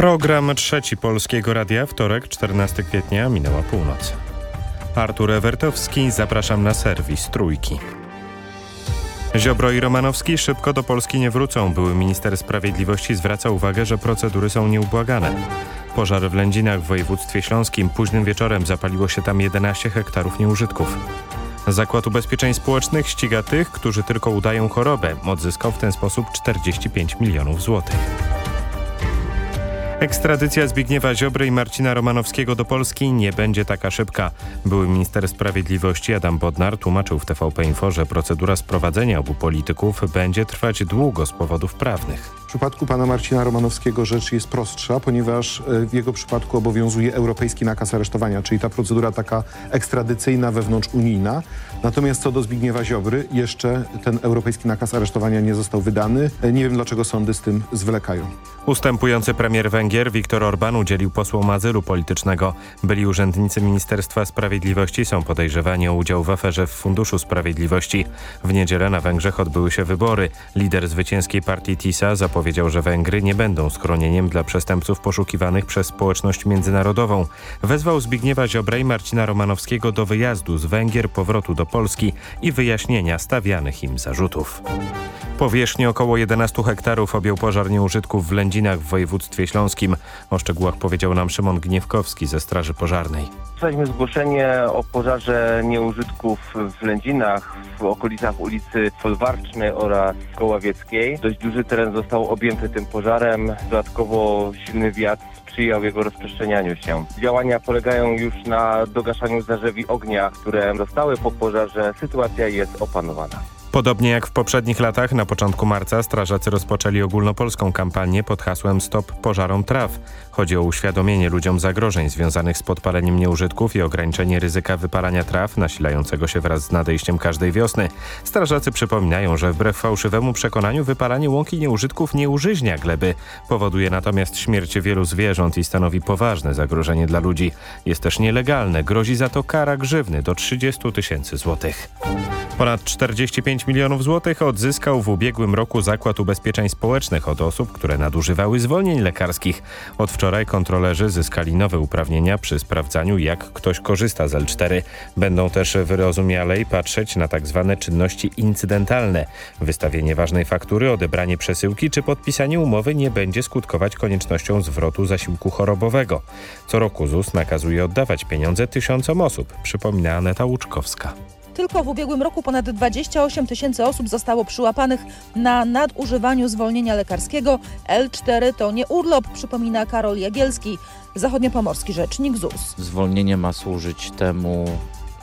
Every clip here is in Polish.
Program trzeci Polskiego Radia, wtorek, 14 kwietnia, minęła północ. Artur Ewertowski, zapraszam na serwis Trójki. Ziobro i Romanowski szybko do Polski nie wrócą. Były minister sprawiedliwości zwraca uwagę, że procedury są nieubłagane. Pożar w Lędzinach w województwie śląskim. Późnym wieczorem zapaliło się tam 11 hektarów nieużytków. Zakład Ubezpieczeń Społecznych ściga tych, którzy tylko udają chorobę. Odzyskał w ten sposób 45 milionów złotych. Ekstradycja Zbigniewa Ziobry i Marcina Romanowskiego do Polski nie będzie taka szybka. Były minister sprawiedliwości Adam Bodnar tłumaczył w TVP Info, że procedura sprowadzenia obu polityków będzie trwać długo z powodów prawnych. W przypadku pana Marcina Romanowskiego rzecz jest prostsza, ponieważ e, w jego przypadku obowiązuje europejski nakaz aresztowania, czyli ta procedura taka ekstradycyjna, wewnątrzunijna. Natomiast co do Zbigniewa Ziobry, jeszcze ten europejski nakaz aresztowania nie został wydany. E, Nie wiem, dlaczego sądy z tym zwlekają. Ustępujący premier Węgier Viktor Orban udzielił posłom azylu politycznego. Byli urzędnicy Ministerstwa Sprawiedliwości są podejrzewani o udział w aferze w Funduszu Sprawiedliwości. W niedzielę na Węgrzech odbyły się wybory. Lider zwycięskiej partii TISA zapowiedział, że Węgry nie będą schronieniem dla przestępców poszukiwanych przez społeczność międzynarodową. Wezwał Zbigniewa Ziobrę i Marcina Romanowskiego do wyjazdu z Węgier, powrotu do Polski i wyjaśnienia stawianych im zarzutów. Powierzchnię około 11 hektarów objął pożar nieużytków w Lędzinach w województwie śląskim. O szczegółach powiedział nam Szymon Gniewkowski ze Straży Pożarnej. Dostaliśmy zgłoszenie o pożarze nieużytków w Lędzinach w okolicach ulicy Folwarcznej oraz Koławieckiej. Dość duży teren został objęty tym pożarem. Dodatkowo silny wiatr sprzyjał jego rozprzestrzenianiu się. Działania polegają już na dogaszaniu zarzewi ognia, które zostały po pożarze. Sytuacja jest opanowana. Podobnie jak w poprzednich latach, na początku marca strażacy rozpoczęli ogólnopolską kampanię pod hasłem Stop pożarom traw. Chodzi o uświadomienie ludziom zagrożeń związanych z podpaleniem nieużytków i ograniczenie ryzyka wypalania traw nasilającego się wraz z nadejściem każdej wiosny. Strażacy przypominają, że wbrew fałszywemu przekonaniu wypalanie łąki nieużytków nie użyźnia gleby. Powoduje natomiast śmierć wielu zwierząt i stanowi poważne zagrożenie dla ludzi. Jest też nielegalne, grozi za to kara grzywny do 30 tysięcy złotych. Ponad 45 milionów złotych odzyskał w ubiegłym roku Zakład Ubezpieczeń Społecznych od osób, które nadużywały zwolnień lekarskich. Od wczoraj kontrolerzy zyskali nowe uprawnienia przy sprawdzaniu, jak ktoś korzysta z L4. Będą też wyrozumialej patrzeć na tak zwane czynności incydentalne. Wystawienie ważnej faktury, odebranie przesyłki czy podpisanie umowy nie będzie skutkować koniecznością zwrotu zasiłku chorobowego. Co roku ZUS nakazuje oddawać pieniądze tysiącom osób, przypomina Aneta Łuczkowska. Tylko w ubiegłym roku ponad 28 tysięcy osób zostało przyłapanych na nadużywaniu zwolnienia lekarskiego. L4 to nie urlop, przypomina Karol Jagielski, zachodniopomorski rzecznik ZUS. Zwolnienie ma służyć temu,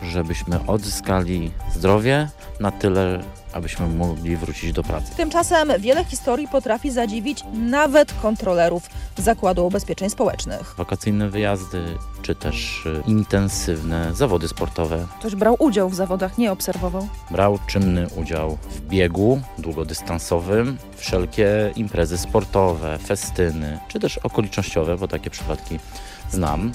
żebyśmy odzyskali zdrowie na tyle, abyśmy mogli wrócić do pracy. Tymczasem wiele historii potrafi zadziwić nawet kontrolerów Zakładu Ubezpieczeń Społecznych. Wakacyjne wyjazdy, czy też y, intensywne zawody sportowe. Ktoś brał udział w zawodach, nie obserwował. Brał czynny udział w biegu długodystansowym, wszelkie imprezy sportowe, festyny, czy też okolicznościowe, bo takie przypadki znam.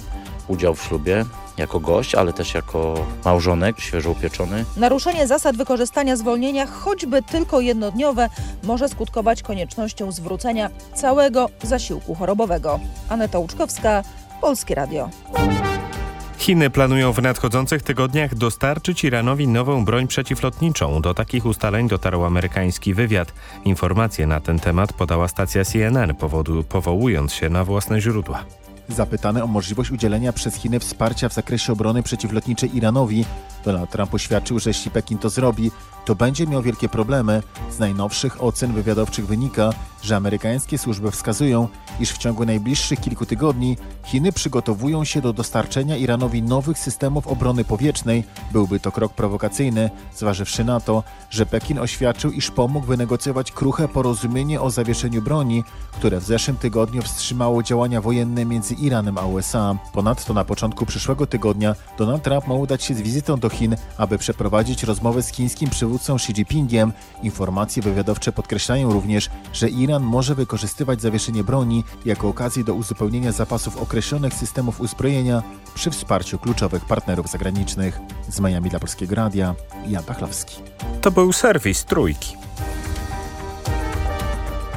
Udział w ślubie jako gość, ale też jako małżonek świeżo upieczony. Naruszenie zasad wykorzystania zwolnienia, choćby tylko jednodniowe, może skutkować koniecznością zwrócenia całego zasiłku chorobowego. Aneta Łuczkowska, Polskie Radio. Chiny planują w nadchodzących tygodniach dostarczyć Iranowi nową broń przeciwlotniczą. Do takich ustaleń dotarł amerykański wywiad. Informacje na ten temat podała stacja CNN, powodu, powołując się na własne źródła. Zapytany o możliwość udzielenia przez Chiny wsparcia w zakresie obrony przeciwlotniczej Iranowi, Donald Trump oświadczył, że jeśli Pekin to zrobi, to będzie miał wielkie problemy. Z najnowszych ocen wywiadowczych wynika, że amerykańskie służby wskazują, iż w ciągu najbliższych kilku tygodni Chiny przygotowują się do dostarczenia Iranowi nowych systemów obrony powietrznej. Byłby to krok prowokacyjny, zważywszy na to, że Pekin oświadczył, iż pomógł wynegocjować kruche porozumienie o zawieszeniu broni, które w zeszłym tygodniu wstrzymało działania wojenne między Iranem a USA. Ponadto na początku przyszłego tygodnia Donald Trump ma udać się z wizytą do Chin, aby przeprowadzić rozmowę z chińskim przywódcą Xi Jinpingiem. Informacje wywiadowcze podkreślają również, że Iran może wykorzystywać zawieszenie broni jako okazję do uzupełnienia zapasów określonych systemów uzbrojenia przy wsparciu kluczowych partnerów zagranicznych. Z Miami dla Polskiego Radia, Jan Pachlowski. To był serwis Trójki.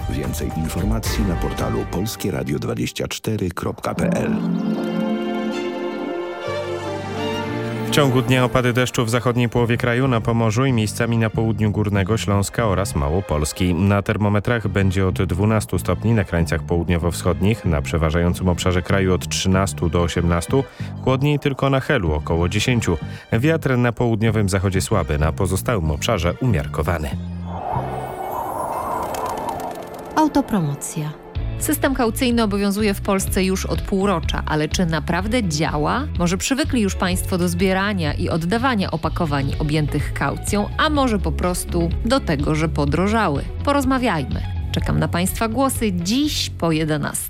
Więcej informacji na portalu polskieradio24.pl W ciągu dnia opady deszczu w zachodniej połowie kraju, na Pomorzu i miejscami na południu Górnego Śląska oraz Małopolski. Na termometrach będzie od 12 stopni na krańcach południowo-wschodnich, na przeważającym obszarze kraju od 13 do 18, chłodniej tylko na Helu około 10. Wiatr na południowym zachodzie słaby, na pozostałym obszarze umiarkowany. Autopromocja. System kaucyjny obowiązuje w Polsce już od półrocza, ale czy naprawdę działa? Może przywykli już Państwo do zbierania i oddawania opakowań objętych kaucją, a może po prostu do tego, że podrożały? Porozmawiajmy. Czekam na Państwa głosy dziś po 11.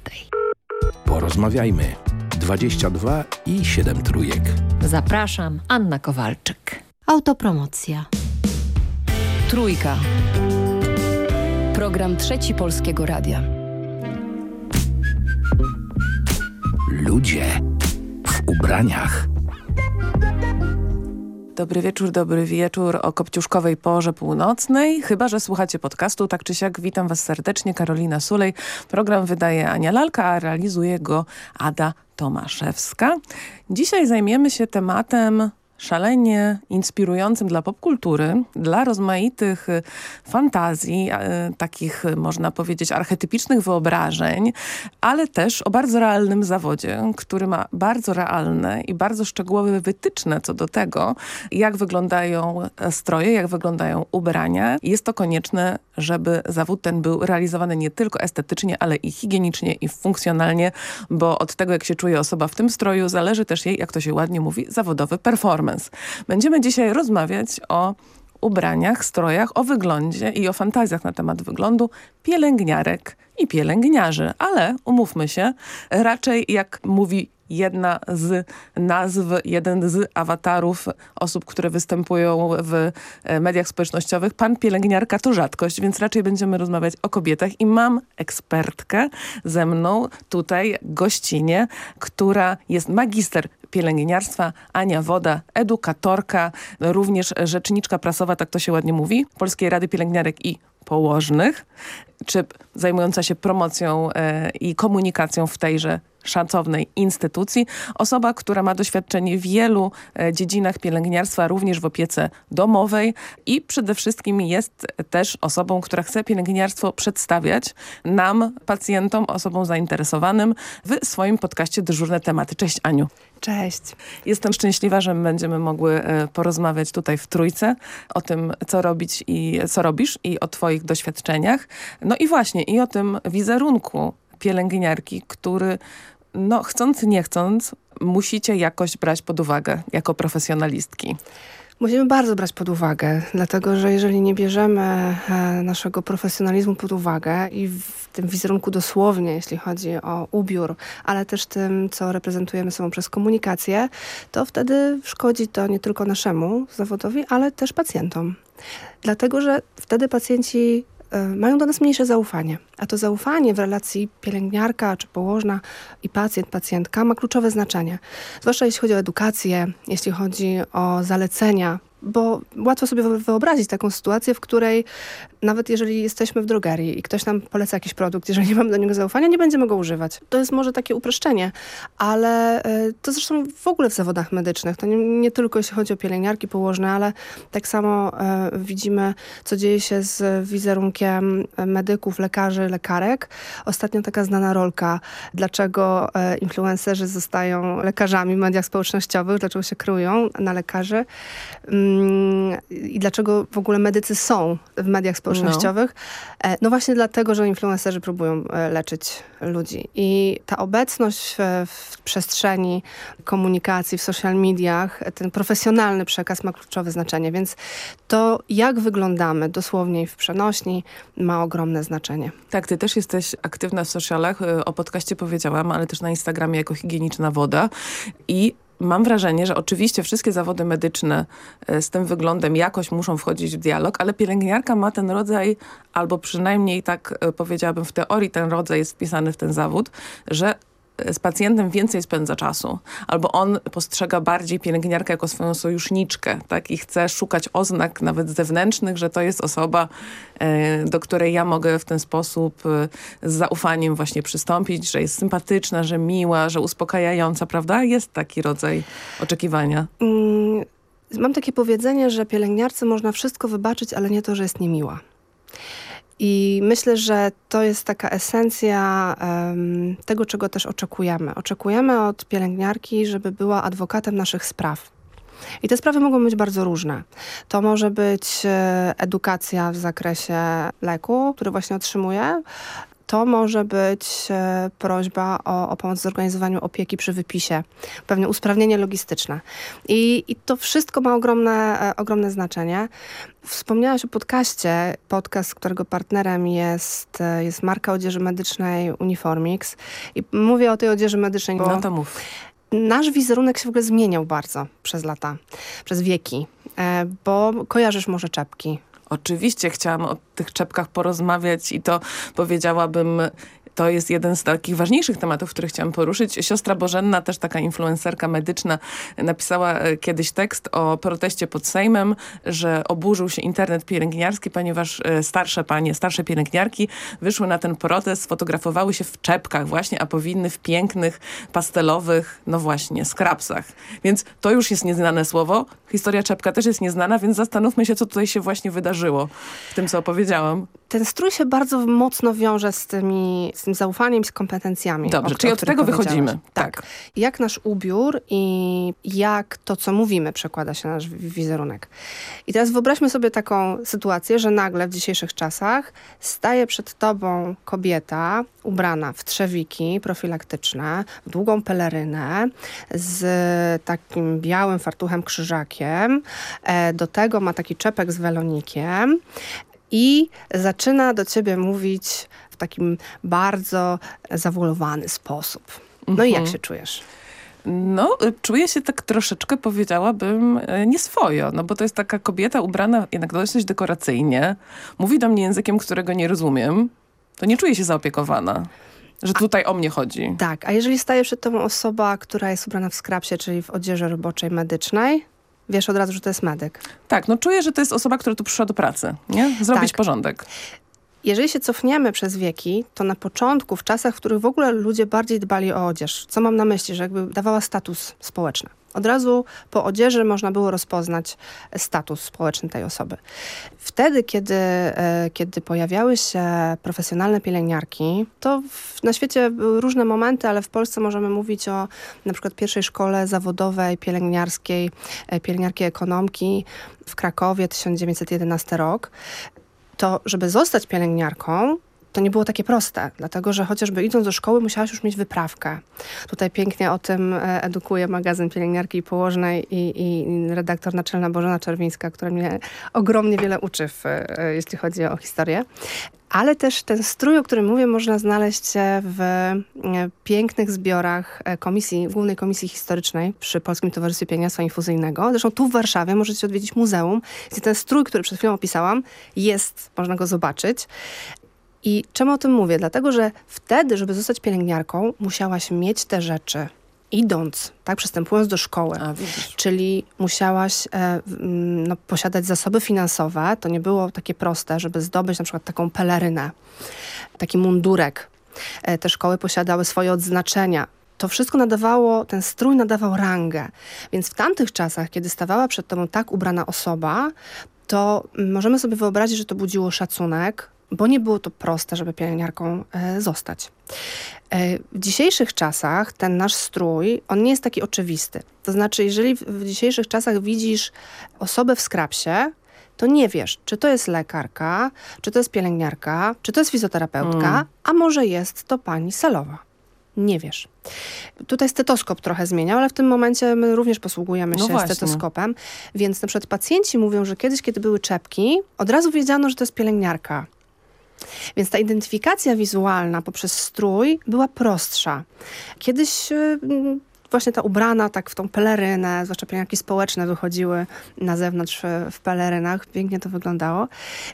Porozmawiajmy. 22 i 7 trójek. Zapraszam, Anna Kowalczyk. Autopromocja. Trójka. Program Trzeci Polskiego Radia. Ludzie w ubraniach. Dobry wieczór, dobry wieczór o kopciuszkowej porze północnej. Chyba, że słuchacie podcastu, tak czy siak witam was serdecznie, Karolina Sulej. Program wydaje Ania Lalka, a realizuje go Ada Tomaszewska. Dzisiaj zajmiemy się tematem szalenie inspirującym dla popkultury, dla rozmaitych y, fantazji, y, takich y, można powiedzieć archetypicznych wyobrażeń, ale też o bardzo realnym zawodzie, który ma bardzo realne i bardzo szczegółowe wytyczne co do tego, jak wyglądają stroje, jak wyglądają ubrania. Jest to konieczne, żeby zawód ten był realizowany nie tylko estetycznie, ale i higienicznie i funkcjonalnie, bo od tego, jak się czuje osoba w tym stroju, zależy też jej, jak to się ładnie mówi, zawodowy performance. Będziemy dzisiaj rozmawiać o ubraniach, strojach, o wyglądzie i o fantazjach na temat wyglądu pielęgniarek i pielęgniarzy. Ale umówmy się, raczej jak mówi jedna z nazw, jeden z awatarów osób, które występują w e, mediach społecznościowych. Pan pielęgniarka to rzadkość, więc raczej będziemy rozmawiać o kobietach i mam ekspertkę ze mną tutaj gościnie, która jest magister pielęgniarstwa, Ania Woda, edukatorka, również rzeczniczka prasowa, tak to się ładnie mówi, Polskiej Rady Pielęgniarek i Położnych, czy zajmująca się promocją e, i komunikacją w tejże szacownej instytucji. Osoba, która ma doświadczenie w wielu e, dziedzinach pielęgniarstwa, również w opiece domowej i przede wszystkim jest też osobą, która chce pielęgniarstwo przedstawiać nam, pacjentom, osobom zainteresowanym w swoim podcaście Dyżurne Tematy. Cześć Aniu. Cześć. Jestem szczęśliwa, że będziemy mogły e, porozmawiać tutaj w Trójce o tym, co robić i co robisz i o twoich doświadczeniach. No i właśnie, i o tym wizerunku pielęgniarki, który no chcąc nie chcąc, musicie jakoś brać pod uwagę jako profesjonalistki. Musimy bardzo brać pod uwagę, dlatego że jeżeli nie bierzemy e, naszego profesjonalizmu pod uwagę i w tym wizerunku dosłownie, jeśli chodzi o ubiór, ale też tym, co reprezentujemy sobą przez komunikację, to wtedy szkodzi to nie tylko naszemu zawodowi, ale też pacjentom. Dlatego, że wtedy pacjenci mają do nas mniejsze zaufanie. A to zaufanie w relacji pielęgniarka czy położna i pacjent, pacjentka ma kluczowe znaczenie. Zwłaszcza jeśli chodzi o edukację, jeśli chodzi o zalecenia bo łatwo sobie wyobrazić taką sytuację, w której nawet jeżeli jesteśmy w drogerii i ktoś nam poleca jakiś produkt, jeżeli nie mamy do niego zaufania, nie będziemy go używać. To jest może takie uproszczenie, ale e, to zresztą w ogóle w zawodach medycznych. To nie, nie tylko jeśli chodzi o pielęgniarki położne, ale tak samo e, widzimy, co dzieje się z wizerunkiem medyków, lekarzy, lekarek. Ostatnio taka znana rolka, dlaczego e, influencerzy zostają lekarzami w mediach społecznościowych, dlaczego się kryją na lekarzy. I dlaczego w ogóle medycy są w mediach społecznościowych. No, no właśnie dlatego, że influencerzy próbują e, leczyć ludzi. I ta obecność w, przestrzeni komunikacji, w social mediach, ten profesjonalny przekaz ma kluczowe znaczenie, więc to jak wyglądamy dosłownie w przenośni ma ogromne znaczenie. Tak, ty też jesteś aktywna w socialach, e, o podcaście powiedziałam, ale też na Instagramie jako higieniczna woda i mam wrażenie, że oczywiście wszystkie zawody medyczne e, z tym wyglądem jakoś muszą wchodzić w dialog, ale pielęgniarka ma ten rodzaj, albo przynajmniej tak e, powiedziałabym w teorii ten rodzaj jest wpisany w ten zawód, że z pacjentem więcej spędza czasu, albo on postrzega bardziej pielęgniarkę jako swoją sojuszniczkę, tak? I chce szukać oznak nawet zewnętrznych, że to jest osoba, e, do której ja mogę w ten sposób e, z zaufaniem właśnie przystąpić, że jest sympatyczna, że miła, że uspokajająca, prawda? Jest taki rodzaj oczekiwania. Mm, mam takie powiedzenie, że pielęgniarce można wszystko wybaczyć, ale nie to, że jest niemiła. I myślę, że to jest taka esencja um, tego, czego też oczekujemy. Oczekujemy od pielęgniarki, żeby była adwokatem naszych spraw. I te sprawy mogą być bardzo różne. To może być e, edukacja w zakresie leku, który właśnie otrzymuje, to może być e, prośba o, o, pomoc w zorganizowaniu opieki przy wypisie, pewne usprawnienie logistyczne. I, i to wszystko ma ogromne, e, ogromne znaczenie. Wspomniałaś o podcaście, podcast, którego partnerem jest, e, jest marka odzieży medycznej Uniformix. I mówię o tej odzieży medycznej, bo no to mów. nasz wizerunek się w ogóle zmieniał bardzo przez lata, przez wieki, bo kojarzysz może czepki. Oczywiście chciałam o tych czepkach porozmawiać i to powiedziałabym to jest jeden z takich ważniejszych tematów, które chciałam poruszyć. Siostra Bożenna, też taka influencerka medyczna, napisała e, kiedyś tekst o proteście pod Sejmem, że oburzył się internet pielęgniarski, ponieważ e, starsze panie, starsze pielęgniarki wyszły na ten protest, fotografowały się w czepkach właśnie, a powinny w pięknych, pastelowych, no właśnie, skrapsach. Więc to już jest nieznane słowo. Historia czepka też jest nieznana, więc zastanówmy się, co tutaj się właśnie wydarzyło w tym, co opowiedziałam. Ten strój się bardzo mocno wiąże z tymi, z tym zaufaniem, z kompetencjami. Dobrze, o, czyli od tego wychodzimy. Tak. tak. Jak nasz ubiór i jak to, co mówimy, przekłada się na nasz wizerunek. I teraz wyobraźmy sobie taką sytuację, że nagle w dzisiejszych czasach staje przed tobą kobieta ubrana w trzewiki profilaktyczne, w długą pelerynę, z takim białym fartuchem krzyżakiem. E, do tego ma taki czepek z welonikiem i zaczyna do ciebie mówić w takim bardzo zawolowany sposób. No mhm. i jak mhm. się czujesz? No, czuję się tak troszeczkę, powiedziałabym, e, nieswojo, no bo to jest taka kobieta ubrana jednak dosyć dekoracyjnie, mówi do mnie językiem, którego nie rozumiem, to nie czuję się zaopiekowana. Że tutaj o mnie chodzi. Tak, a jeżeli staje przed tobą osoba, która jest ubrana w skrapsie, czyli w odzieży roboczej medycznej, wiesz od razu, że to jest medyk. Tak, no czuję, że to jest osoba, która tu przyszła do pracy, nie? Zrobić tak. porządek. Jeżeli się cofniemy przez wieki, to na początku, w czasach, w których w ogóle ludzie bardziej dbali o odzież, co mam na myśli, że jakby dawała status społeczny. Od razu po odzieży można było rozpoznać status społeczny tej osoby. Wtedy, kiedy, e, kiedy pojawiały się profesjonalne pielęgniarki, to w, na świecie były różne momenty, ale w Polsce możemy mówić o na przykład pierwszej szkole zawodowej pielęgniarskiej, e, pielęgniarki ekonomki w Krakowie 1911 rok to żeby zostać pielęgniarką, to nie było takie proste, dlatego że chociażby idąc do szkoły musiałaś już mieć wyprawkę. Tutaj pięknie o tym e, edukuje magazyn Pielęgniarki Położnej i, i redaktor naczelna Bożena Czerwińska, która mnie ogromnie wiele uczy, w, e, jeśli chodzi o historię. Ale też ten strój, o którym mówię, można znaleźć w e, pięknych zbiorach komisji, Głównej Komisji Historycznej przy Polskim Towarzystwie Pielęgniarstwa Infuzyjnego. Zresztą tu w Warszawie możecie odwiedzić muzeum, gdzie ten strój, który przed chwilą opisałam, jest, można go zobaczyć. I czemu o tym mówię? Dlatego, że wtedy, żeby zostać pielęgniarką, musiałaś mieć te rzeczy idąc, tak, przystępując do szkoły. A, czyli musiałaś e, no, posiadać zasoby finansowe. To nie było takie proste, żeby zdobyć na przykład taką pelerynę, taki mundurek. E, te szkoły posiadały swoje odznaczenia. To wszystko nadawało, ten strój nadawał rangę. Więc w tamtych czasach, kiedy stawała przed tobą tak ubrana osoba, to możemy sobie wyobrazić, że to budziło szacunek, bo nie było to proste, żeby pielęgniarką e, zostać. E, w dzisiejszych czasach ten nasz strój, on nie jest taki oczywisty. To znaczy, jeżeli w, w dzisiejszych czasach widzisz osobę w skrapsie, to nie wiesz, czy to jest lekarka, czy to jest pielęgniarka, czy to jest fizjoterapeutka, mm. a może jest to pani salowa. Nie wiesz. Tutaj stetoskop trochę zmieniał, ale w tym momencie my również posługujemy no się właśnie. stetoskopem. Więc na przykład pacjenci mówią, że kiedyś, kiedy były czepki, od razu wiedziano, że to jest pielęgniarka. Więc ta identyfikacja wizualna poprzez strój była prostsza. Kiedyś y, właśnie ta ubrana tak w tą pelerynę, zwłaszcza pielęgniarki społeczne wychodziły na zewnątrz w pelerynach. Pięknie to wyglądało.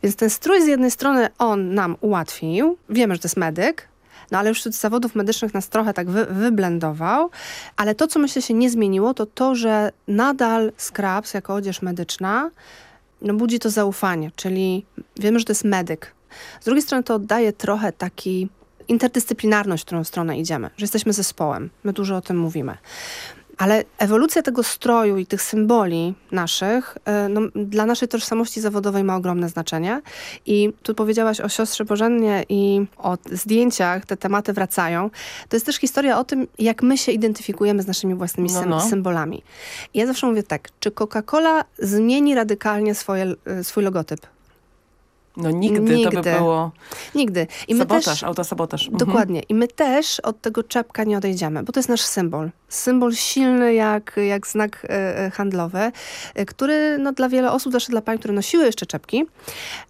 Więc ten strój z jednej strony on nam ułatwił. Wiemy, że to jest medyk, No ale już wśród zawodów medycznych nas trochę tak wy, wyblendował. Ale to, co myślę się nie zmieniło, to to, że nadal scrubs jako odzież medyczna no, budzi to zaufanie, czyli wiemy, że to jest medyk. Z drugiej strony to oddaje trochę taki interdyscyplinarność, w którą stronę idziemy, że jesteśmy zespołem. My dużo o tym mówimy. Ale ewolucja tego stroju i tych symboli naszych e, no, dla naszej tożsamości zawodowej ma ogromne znaczenie. I tu powiedziałaś o siostrze Bożennie i o zdjęciach, te tematy wracają. To jest też historia o tym, jak my się identyfikujemy z naszymi własnymi No, no. symbolami. I ja zawsze mówię tak, czy Coca-Cola zmieni radykalnie swoje, e, swój logotyp? No nigdy, to by Nigdy. było Nigdy. I my sabotaż, też, autosabotaż. Mhm. Dokładnie. I my też od tego czepka nie odejdziemy, bo to jest nasz symbol. Symbol silny jak, jak znak e, e, handlowy, e, który no, dla wiele osób, zwłaszcza dla pań, które nosiły jeszcze czepki,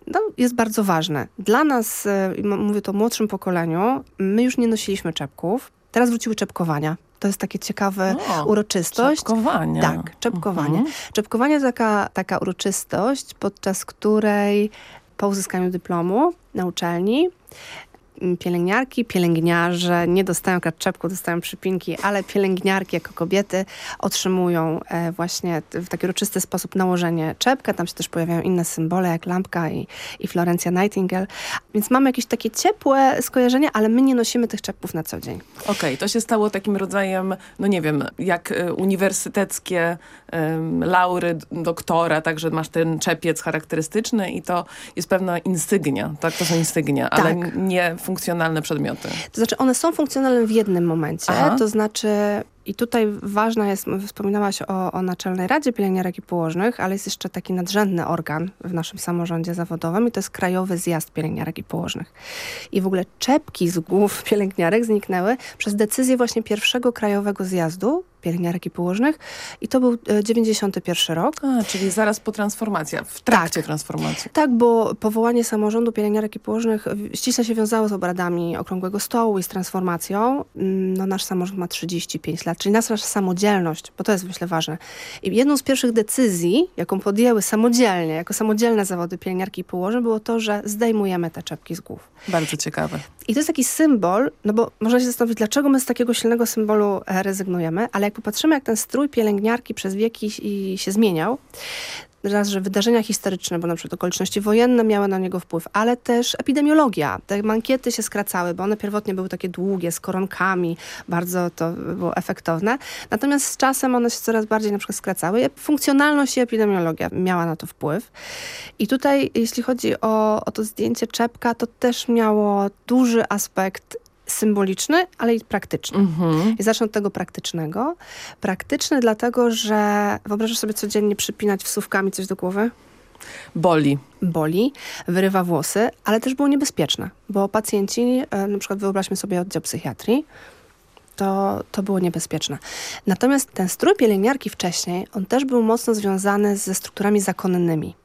no, jest bardzo ważny. Dla nas, e, mówię to o młodszym pokoleniu, my już nie nosiliśmy czepków. Teraz wróciły czepkowania. To jest takie ciekawe O, uroczystość. Czepkowania. Tak, czepkowanie. Mhm. Czepkowanie to taka, taka uroczystość, podczas której po uzyskaniu dyplomu na uczelni pielęgniarki, pielęgniarze nie dostają akurat czepku, dostają przypinki, ale pielęgniarki jako kobiety otrzymują e, właśnie w taki uroczysty sposób nałożenie czepka. Tam się też pojawiają inne symbole jak lampka i, i Florencja Nightingale. Więc mamy jakieś takie ciepłe skojarzenia, ale my nie nosimy tych czepków na co dzień. Okej, to się stało takim rodzajem, no nie wiem, jak e, uniwersyteckie em, laury doktora, także masz ten czepiec charakterystyczny i to jest pewna insygnia, tak? To są insygnia, ale Tak. n- nie funkcjonalne przedmioty. To znaczy one są funkcjonalne w jednym momencie, Aha. to znaczy i tutaj ważna jest, wspominałaś o, o Naczelnej Radzie Pielęgniarek i Położnych, ale jest jeszcze taki nadrzędny organ w naszym samorządzie zawodowym i to jest Krajowy Zjazd Pielęgniarek i Położnych. I w ogóle czepki z głów pielęgniarek zniknęły przez decyzję właśnie pierwszego Krajowego Zjazdu Pielęgniarek i Położnych i to był e, 91 rok. A, czyli zaraz po transformacji, w trakcie transformacji. Tak, bo powołanie samorządu pielęgniarek i położnych ściśle się wiązało z obradami Okrągłego Stołu i z transformacją. Mm, No, nasz samorząd ma 35 lat, czyli nasza samodzielność, bo to jest myślę ważne. I jedną z pierwszych decyzji, jaką podjęły samodzielnie, jako samodzielne zawody pielęgniarki i położne, było to, że zdejmujemy te czepki z głów. Bardzo ciekawe. I to jest taki symbol, no bo można się zastanowić, dlaczego my z takiego silnego symbolu e, rezygnujemy, ale jak popatrzymy, jak ten strój pielęgniarki przez wieki się zmieniał, raz, że wydarzenia historyczne, bo na przykład okoliczności wojenne miały na niego wpływ, ale też epidemiologia. Te mankiety się skracały, bo one pierwotnie były takie długie, z koronkami, bardzo to było efektowne. Natomiast z czasem one się coraz bardziej na przykład skracały. Funkcjonalność i epidemiologia miała na to wpływ. I tutaj, jeśli chodzi o, o to zdjęcie czepka, to też miało duży aspekt symboliczny, ale i praktyczny. Mhm. I zacznę od tego praktycznego. Praktyczny dlatego, że wyobrażasz sobie codziennie przypinać wsówkami coś do głowy? Boli. Boli, wyrywa włosy, ale też było niebezpieczne, bo pacjenci, e, na przykład wyobraźmy sobie oddział psychiatrii, to, to było niebezpieczne. Natomiast ten strój pielęgniarki wcześniej, on też był mocno związany ze strukturami zakonnymi.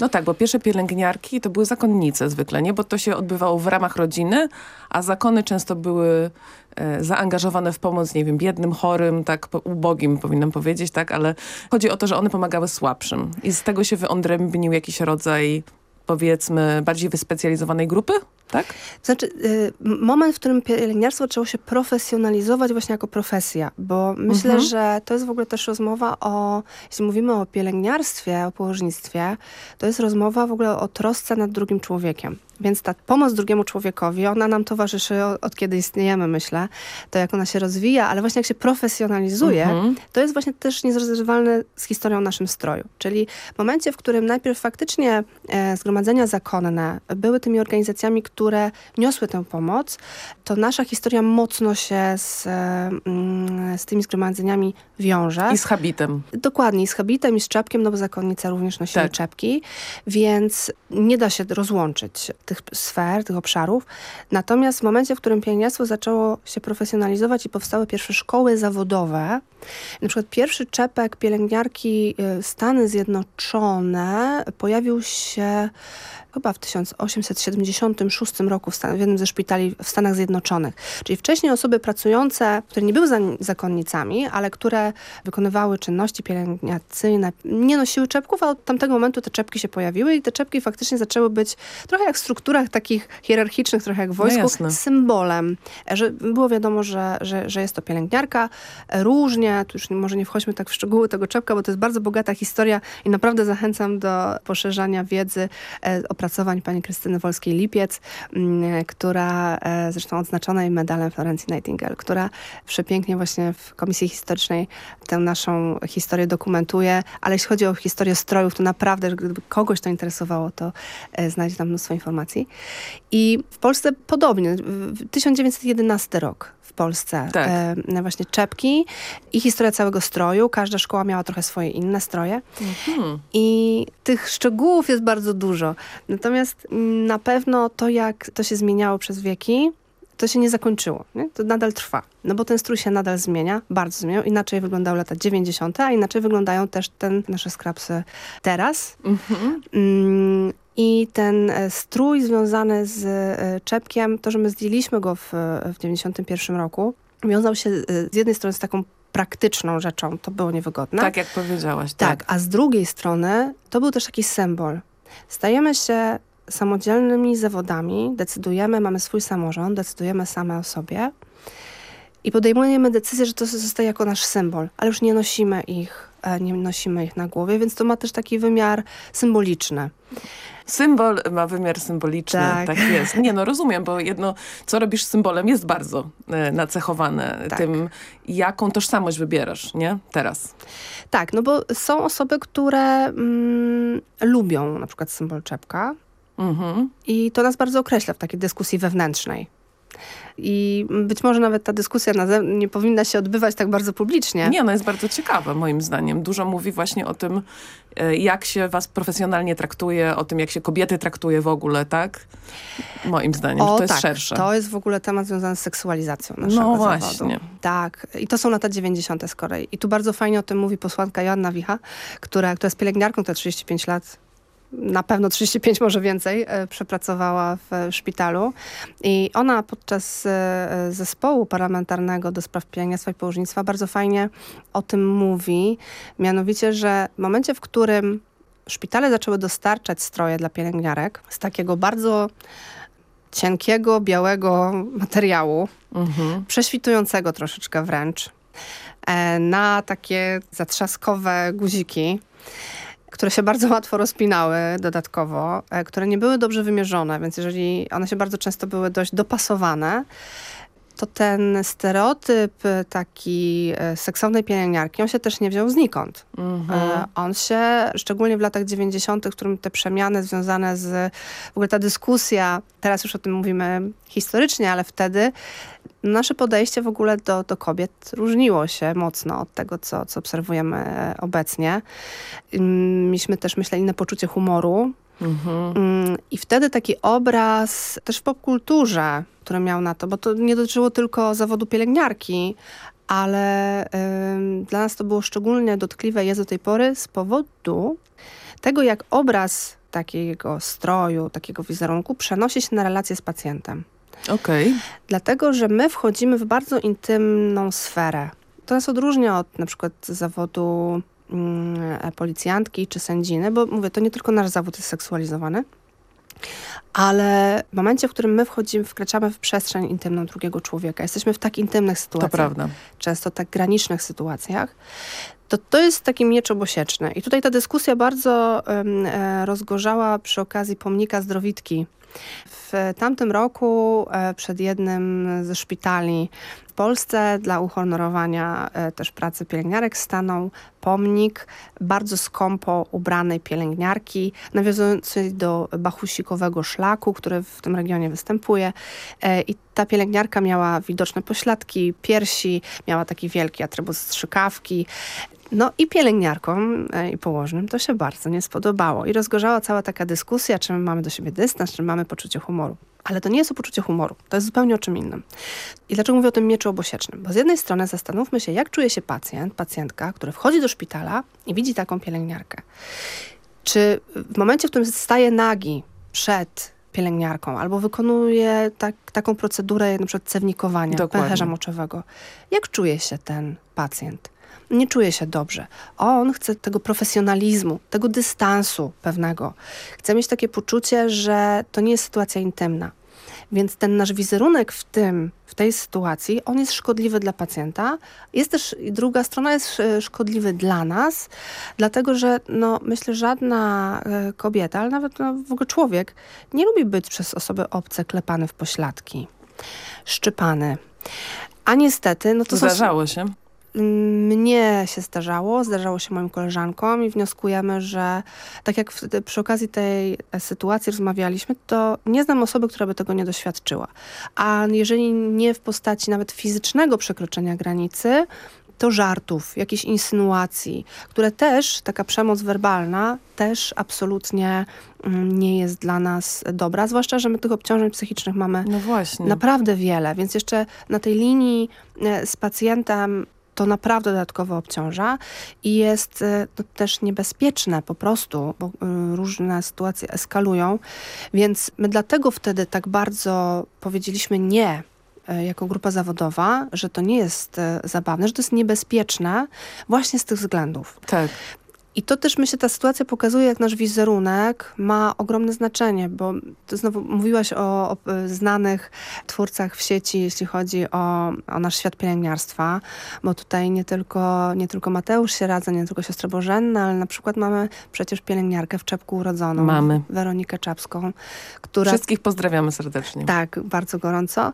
No tak, bo pierwsze pielęgniarki to były zakonnice zwykle, nie? Bo to się odbywało w ramach rodziny, a zakony często były e, zaangażowane w pomoc, nie wiem, biednym, chorym, tak ubogim powinnam powiedzieć, tak? Ale chodzi o to, że one pomagały słabszym. I z tego się wyodrębnił jakiś rodzaj, powiedzmy, bardziej wyspecjalizowanej grupy, tak? Znaczy, y, moment, w którym pielęgniarstwo zaczęło się profesjonalizować właśnie jako profesja, bo myślę, Mhm. że to jest w ogóle też rozmowa o, jeśli mówimy o pielęgniarstwie, o położnictwie, to jest rozmowa w ogóle o trosce nad drugim człowiekiem. Więc ta pomoc drugiemu człowiekowi, ona nam towarzyszy od, od kiedy istniejemy, myślę. To jak ona się rozwija, ale właśnie jak się profesjonalizuje, Mhm. to jest właśnie też niezrezerwowalne z historią naszym stroju. Czyli w momencie, w którym najpierw faktycznie e, zgromadzenia zakonne były tymi organizacjami, które niosły tę pomoc, to nasza historia mocno się z, e, mm, z tymi zgromadzeniami wiąże. I z habitem. Dokładnie, i z habitem, i z czepkiem, no bo zakonnice również nosiły Tak. czepki, więc nie da się rozłączyć tych sfer, tych obszarów. Natomiast w momencie, w którym pielęgniarstwo zaczęło się profesjonalizować i powstały pierwsze szkoły zawodowe, na przykład pierwszy czepek pielęgniarki y, Stany Zjednoczone pojawił się chyba w 1876 roku w, Stan- w jednym ze szpitali w Stanach Zjednoczonych. Czyli wcześniej osoby pracujące, które nie były za- zakonnicami, ale które wykonywały czynności pielęgnacyjne, nie nosiły czepków, a od tamtego momentu te czepki się pojawiły i te czepki faktycznie zaczęły być trochę jak w strukturach takich hierarchicznych, trochę jak w wojsku, jasne. symbolem, że było wiadomo, że, że, że jest to pielęgniarka. Różnie, tu już może nie wchodźmy tak w szczegóły tego czepka, bo to jest bardzo bogata historia i naprawdę zachęcam do poszerzania wiedzy e, opracowań pani Krystyny Wolskiej-Lipiec, mm, która e, zresztą odznaczona medalem Florencji Nightingale, która przepięknie właśnie w Komisji Historycznej tę naszą historię dokumentuje, ale jeśli chodzi o historię strojów, to naprawdę, gdyby kogoś to interesowało, to e, znajdzie tam mnóstwo informacji. I w Polsce podobnie, w- w 1911 rok w Polsce Tak. e, właśnie czepki i historia całego stroju. Każda szkoła miała trochę swoje inne stroje. Hmm. I tych szczegółów jest bardzo dużo. Natomiast mm, na pewno to, jak to się zmieniało przez wieki, to się nie zakończyło. Nie? To nadal trwa. No bo ten strój się nadal zmienia, bardzo zmieniał. Inaczej wyglądały lata 90., a inaczej wyglądają też ten, nasze skrapsy teraz. Mhm. Mm, I ten e, strój związany z e, czepkiem, to, że my zdjęliśmy go w, w 91 roku, wiązał się e, z jednej strony z taką praktyczną rzeczą, to było niewygodne. Tak jak powiedziałaś. Tak, a z drugiej strony to był też taki symbol. Stajemy się samodzielnymi zawodami, decydujemy, mamy swój samorząd, decydujemy same o sobie i podejmujemy decyzję, że to zostaje jako nasz symbol, ale już nie nosimy ich, nie nosimy ich na głowie, więc to ma też taki wymiar symboliczny. Symbol ma wymiar symboliczny, tak. Tak. jest. Nie no, rozumiem, bo jedno, co robisz z symbolem jest bardzo e, nacechowane Tak. tym, jaką tożsamość wybierasz, nie? Teraz. Tak, no bo są osoby, które mm, lubią na przykład symbol czepka, Mhm. I to nas bardzo określa w takiej dyskusji wewnętrznej. I być może nawet ta dyskusja nie powinna się odbywać tak bardzo publicznie. Nie, no jest bardzo ciekawa moim zdaniem. Dużo mówi właśnie o tym, e, jak się was profesjonalnie traktuje, o tym, jak się kobiety traktuje w ogóle, tak? Moim zdaniem, że to jest tak, szersze. to jest w ogóle temat związany z seksualizacją naszego No zawodu. właśnie. Tak, i to są lata 90. z kolei. I tu bardzo fajnie o tym mówi posłanka Joanna Wicha, która, która jest pielęgniarką te 35 lat, na pewno 35, może więcej, e, przepracowała w szpitalu. I ona podczas e, zespołu parlamentarnego do spraw pielęgniarstwa i położnictwa bardzo fajnie o tym mówi. Mianowicie, że w momencie, w którym szpitale zaczęły dostarczać stroje dla pielęgniarek z takiego bardzo cienkiego, białego materiału, Mhm. prześwitującego troszeczkę wręcz, e, na takie zatrzaskowe guziki, które się bardzo łatwo rozpinały dodatkowo, e, które nie były dobrze wymierzone, więc jeżeli one się bardzo często były dość dopasowane, to ten stereotyp taki e, seksownej pielęgniarki, on się też nie wziął znikąd. Mhm. E, On się, szczególnie w latach 90., w którym te przemiany związane z, w ogóle ta dyskusja, teraz już o tym mówimy historycznie, ale wtedy nasze podejście w ogóle do, do kobiet różniło się mocno od tego, co, co obserwujemy e, obecnie. Mieliśmy też, myślę, inne poczucie humoru. Mhm. I wtedy taki obraz też w popkulturze, który miał na to, bo to nie dotyczyło tylko zawodu pielęgniarki, ale ym, dla nas to było szczególnie dotkliwe jest do tej pory z powodu tego, jak obraz takiego stroju, takiego wizerunku przenosi się na relacje z pacjentem. Okej. Dlatego, że my wchodzimy w bardzo intymną sferę. To nas odróżnia od na przykład zawodu policjantki czy sędziny, bo mówię, to nie tylko nasz zawód jest seksualizowany, ale w momencie, w którym my wchodzimy, wkraczamy w przestrzeń intymną drugiego człowieka, jesteśmy w tak intymnych sytuacjach, często tak granicznych sytuacjach, to to jest taki miecz obosieczny. I tutaj ta dyskusja bardzo e, rozgorzała przy okazji pomnika Zdrowitki. W tamtym roku e, przed jednym ze szpitali Polsce dla uhonorowania e, też pracy pielęgniarek stanął pomnik bardzo skąpo ubranej pielęgniarki, nawiązującej do bachusikowego szlaku, który w tym regionie występuje. E, I ta pielęgniarka miała widoczne pośladki, piersi, miała taki wielki atrybut strzykawki. No i pielęgniarkom e, i położnym to się bardzo nie spodobało. I rozgorzała cała taka dyskusja, czy my mamy do siebie dystans, czy mamy poczucie humoru. Ale to nie jest o poczucie humoru, to jest zupełnie o czym innym. I dlaczego mówię o tym mieczu obosiecznym? Bo z jednej strony zastanówmy się, jak czuje się pacjent, pacjentka, który wchodzi do szpitala i widzi taką pielęgniarkę. Czy w momencie, w którym staje nagi przed pielęgniarką albo wykonuje tak, taką procedurę na przykład cewnikowania, Dokładnie. pęcherza moczowego. Jak czuje się ten pacjent? Nie czuje się dobrze. On chce tego profesjonalizmu, tego dystansu pewnego. Chce mieć takie poczucie, że to nie jest sytuacja intymna. Więc ten nasz wizerunek w tym, w tej sytuacji, on jest szkodliwy dla pacjenta. Jest też, druga strona jest e, szkodliwy dla nas, dlatego że no, myślę, żadna e, kobieta, ale nawet no, w ogóle człowiek nie lubi być przez osoby obce klepany w pośladki, szczypany. A niestety, no to są- Zdarzało się. Mnie się zdarzało, zdarzało się moim koleżankom i wnioskujemy, że tak jak w, przy okazji tej sytuacji rozmawialiśmy, to nie znam osoby, która by tego nie doświadczyła. A jeżeli nie w postaci nawet fizycznego przekroczenia granicy, to żartów, jakichś insynuacji, które też, taka przemoc werbalna, też absolutnie mm, nie jest dla nas dobra, zwłaszcza, że my tych obciążeń psychicznych mamy No naprawdę wiele, więc jeszcze na tej linii e, z pacjentem to naprawdę dodatkowo obciąża i jest e, to też niebezpieczne po prostu, bo y, różne sytuacje eskalują, więc my dlatego wtedy tak bardzo powiedzieliśmy nie e, jako grupa zawodowa, że to nie jest e, zabawne, że to jest niebezpieczne właśnie z tych względów. Tak. I to też myślę, ta sytuacja pokazuje, jak nasz wizerunek ma ogromne znaczenie, bo znowu mówiłaś o, o e, znanych twórcach w sieci, jeśli chodzi o, o nasz świat pielęgniarstwa, bo tutaj nie tylko, nie tylko Mateusz się radza, nie tylko siostra Bożenna, ale na przykład mamy przecież pielęgniarkę w czepku urodzoną. Mamy. Weronikę Czapską, która... Wszystkich pozdrawiamy serdecznie. Tak, bardzo gorąco.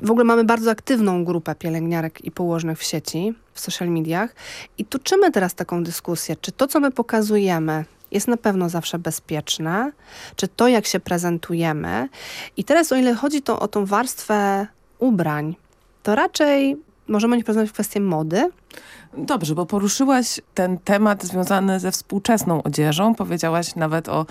W ogóle mamy bardzo aktywną grupę pielęgniarek i położnych w sieci, w social mediach i toczymy teraz taką dyskusję, czy to, co my pokazujemy, jest na pewno zawsze bezpieczne, czy to, jak się prezentujemy. I teraz, o ile chodzi to o tą warstwę ubrań, to raczej możemy nie porozmawiać w kwestię mody, Dobrze, bo poruszyłaś ten temat związany ze współczesną odzieżą. Powiedziałaś nawet o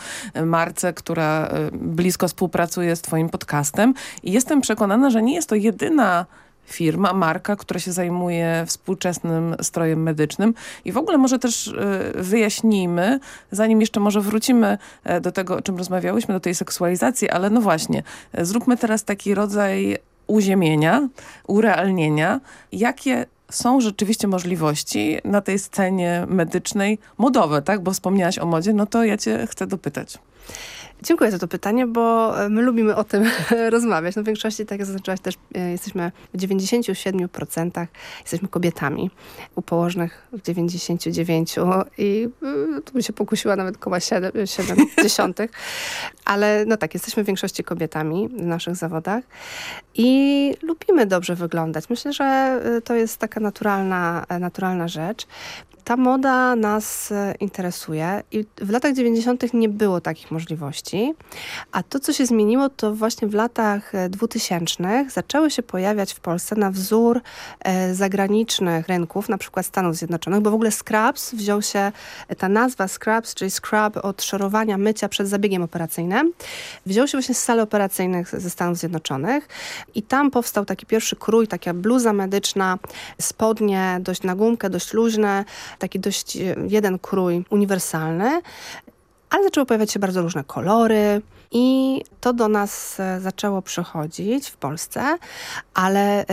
marce, która e, blisko współpracuje z twoim podcastem. I jestem przekonana, że nie jest to jedyna firma, marka, która się zajmuje współczesnym strojem medycznym. I w ogóle może też e, wyjaśnijmy, zanim jeszcze może wrócimy e, do tego, o czym rozmawiałyśmy, do tej seksualizacji, ale no właśnie, e, zróbmy teraz taki rodzaj uziemienia, urealnienia. Jakie są rzeczywiście możliwości na tej scenie medycznej, modowe, tak? Bo wspomniałaś o modzie, no to ja cię chcę dopytać. Dziękuję za to pytanie, bo e, my lubimy o tym rozmawiać. No w większości, tak jak zaznaczyłaś, też e, jesteśmy w 97% jesteśmy kobietami, u położnych w 99% i y, tu bym się pokusiła nawet koła 7, 7 dziesiątych. Ale no tak, jesteśmy w większości kobietami w naszych zawodach i lubimy dobrze wyglądać. Myślę, że to jest taka naturalna, e, naturalna rzecz ta moda nas e, interesuje i w latach 90. nie było takich możliwości, a to, co się zmieniło, to właśnie w latach e, 2000 zaczęły się pojawiać w Polsce na wzór e, zagranicznych rynków, na przykład Stanów Zjednoczonych, bo w ogóle scrubs wziął się, e, ta nazwa scrubs, czyli scrub od szorowania, mycia przed zabiegiem operacyjnym, wziął się właśnie z sal operacyjnych ze Stanów Zjednoczonych i tam powstał taki pierwszy krój, taka bluza medyczna, spodnie dość na gumkę, dość luźne, taki dość e, jeden krój uniwersalny, ale zaczęły pojawiać się bardzo różne kolory i to do nas e, zaczęło przychodzić w Polsce, ale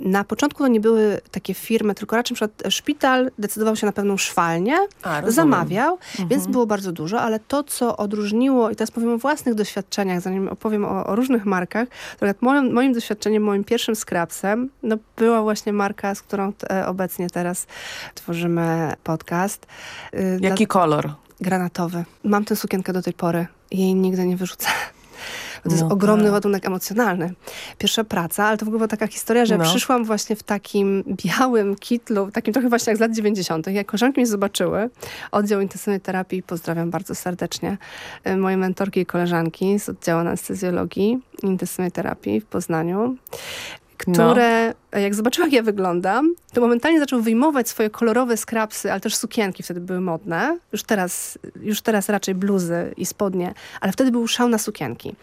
na początku to nie były takie firmy, tylko raczej przykład szpital decydował się na pewną szwalnię, A, zamawiał, Mhm. więc było bardzo dużo, ale to, co odróżniło, i teraz powiem o własnych doświadczeniach, zanim opowiem o, o różnych markach, moim, moim doświadczeniem, moim pierwszym skrapsem, no była właśnie marka, z którą e, obecnie teraz tworzymy podcast. Y, Jaki dla- kolor? Granatowy. Mam tę sukienkę do tej pory. Jej nigdy nie wyrzucę. To jest No ogromny tak. ładunek emocjonalny. Pierwsza praca, ale to w ogóle była taka historia, że No. przyszłam właśnie w takim białym kitlu, takim trochę właśnie jak z lat 90. Jak koleżanki mnie zobaczyły, oddział intensywnej terapii, pozdrawiam bardzo serdecznie y, moje mentorki i koleżanki z oddziału anestezjologii i intensywnej terapii w Poznaniu, No. które jak zobaczyły, jak ja wyglądam, to momentalnie zaczęły wyjmować swoje kolorowe skrapsy, ale też sukienki wtedy były modne. Już teraz, już teraz raczej bluzy i spodnie, ale wtedy był szał na sukienki.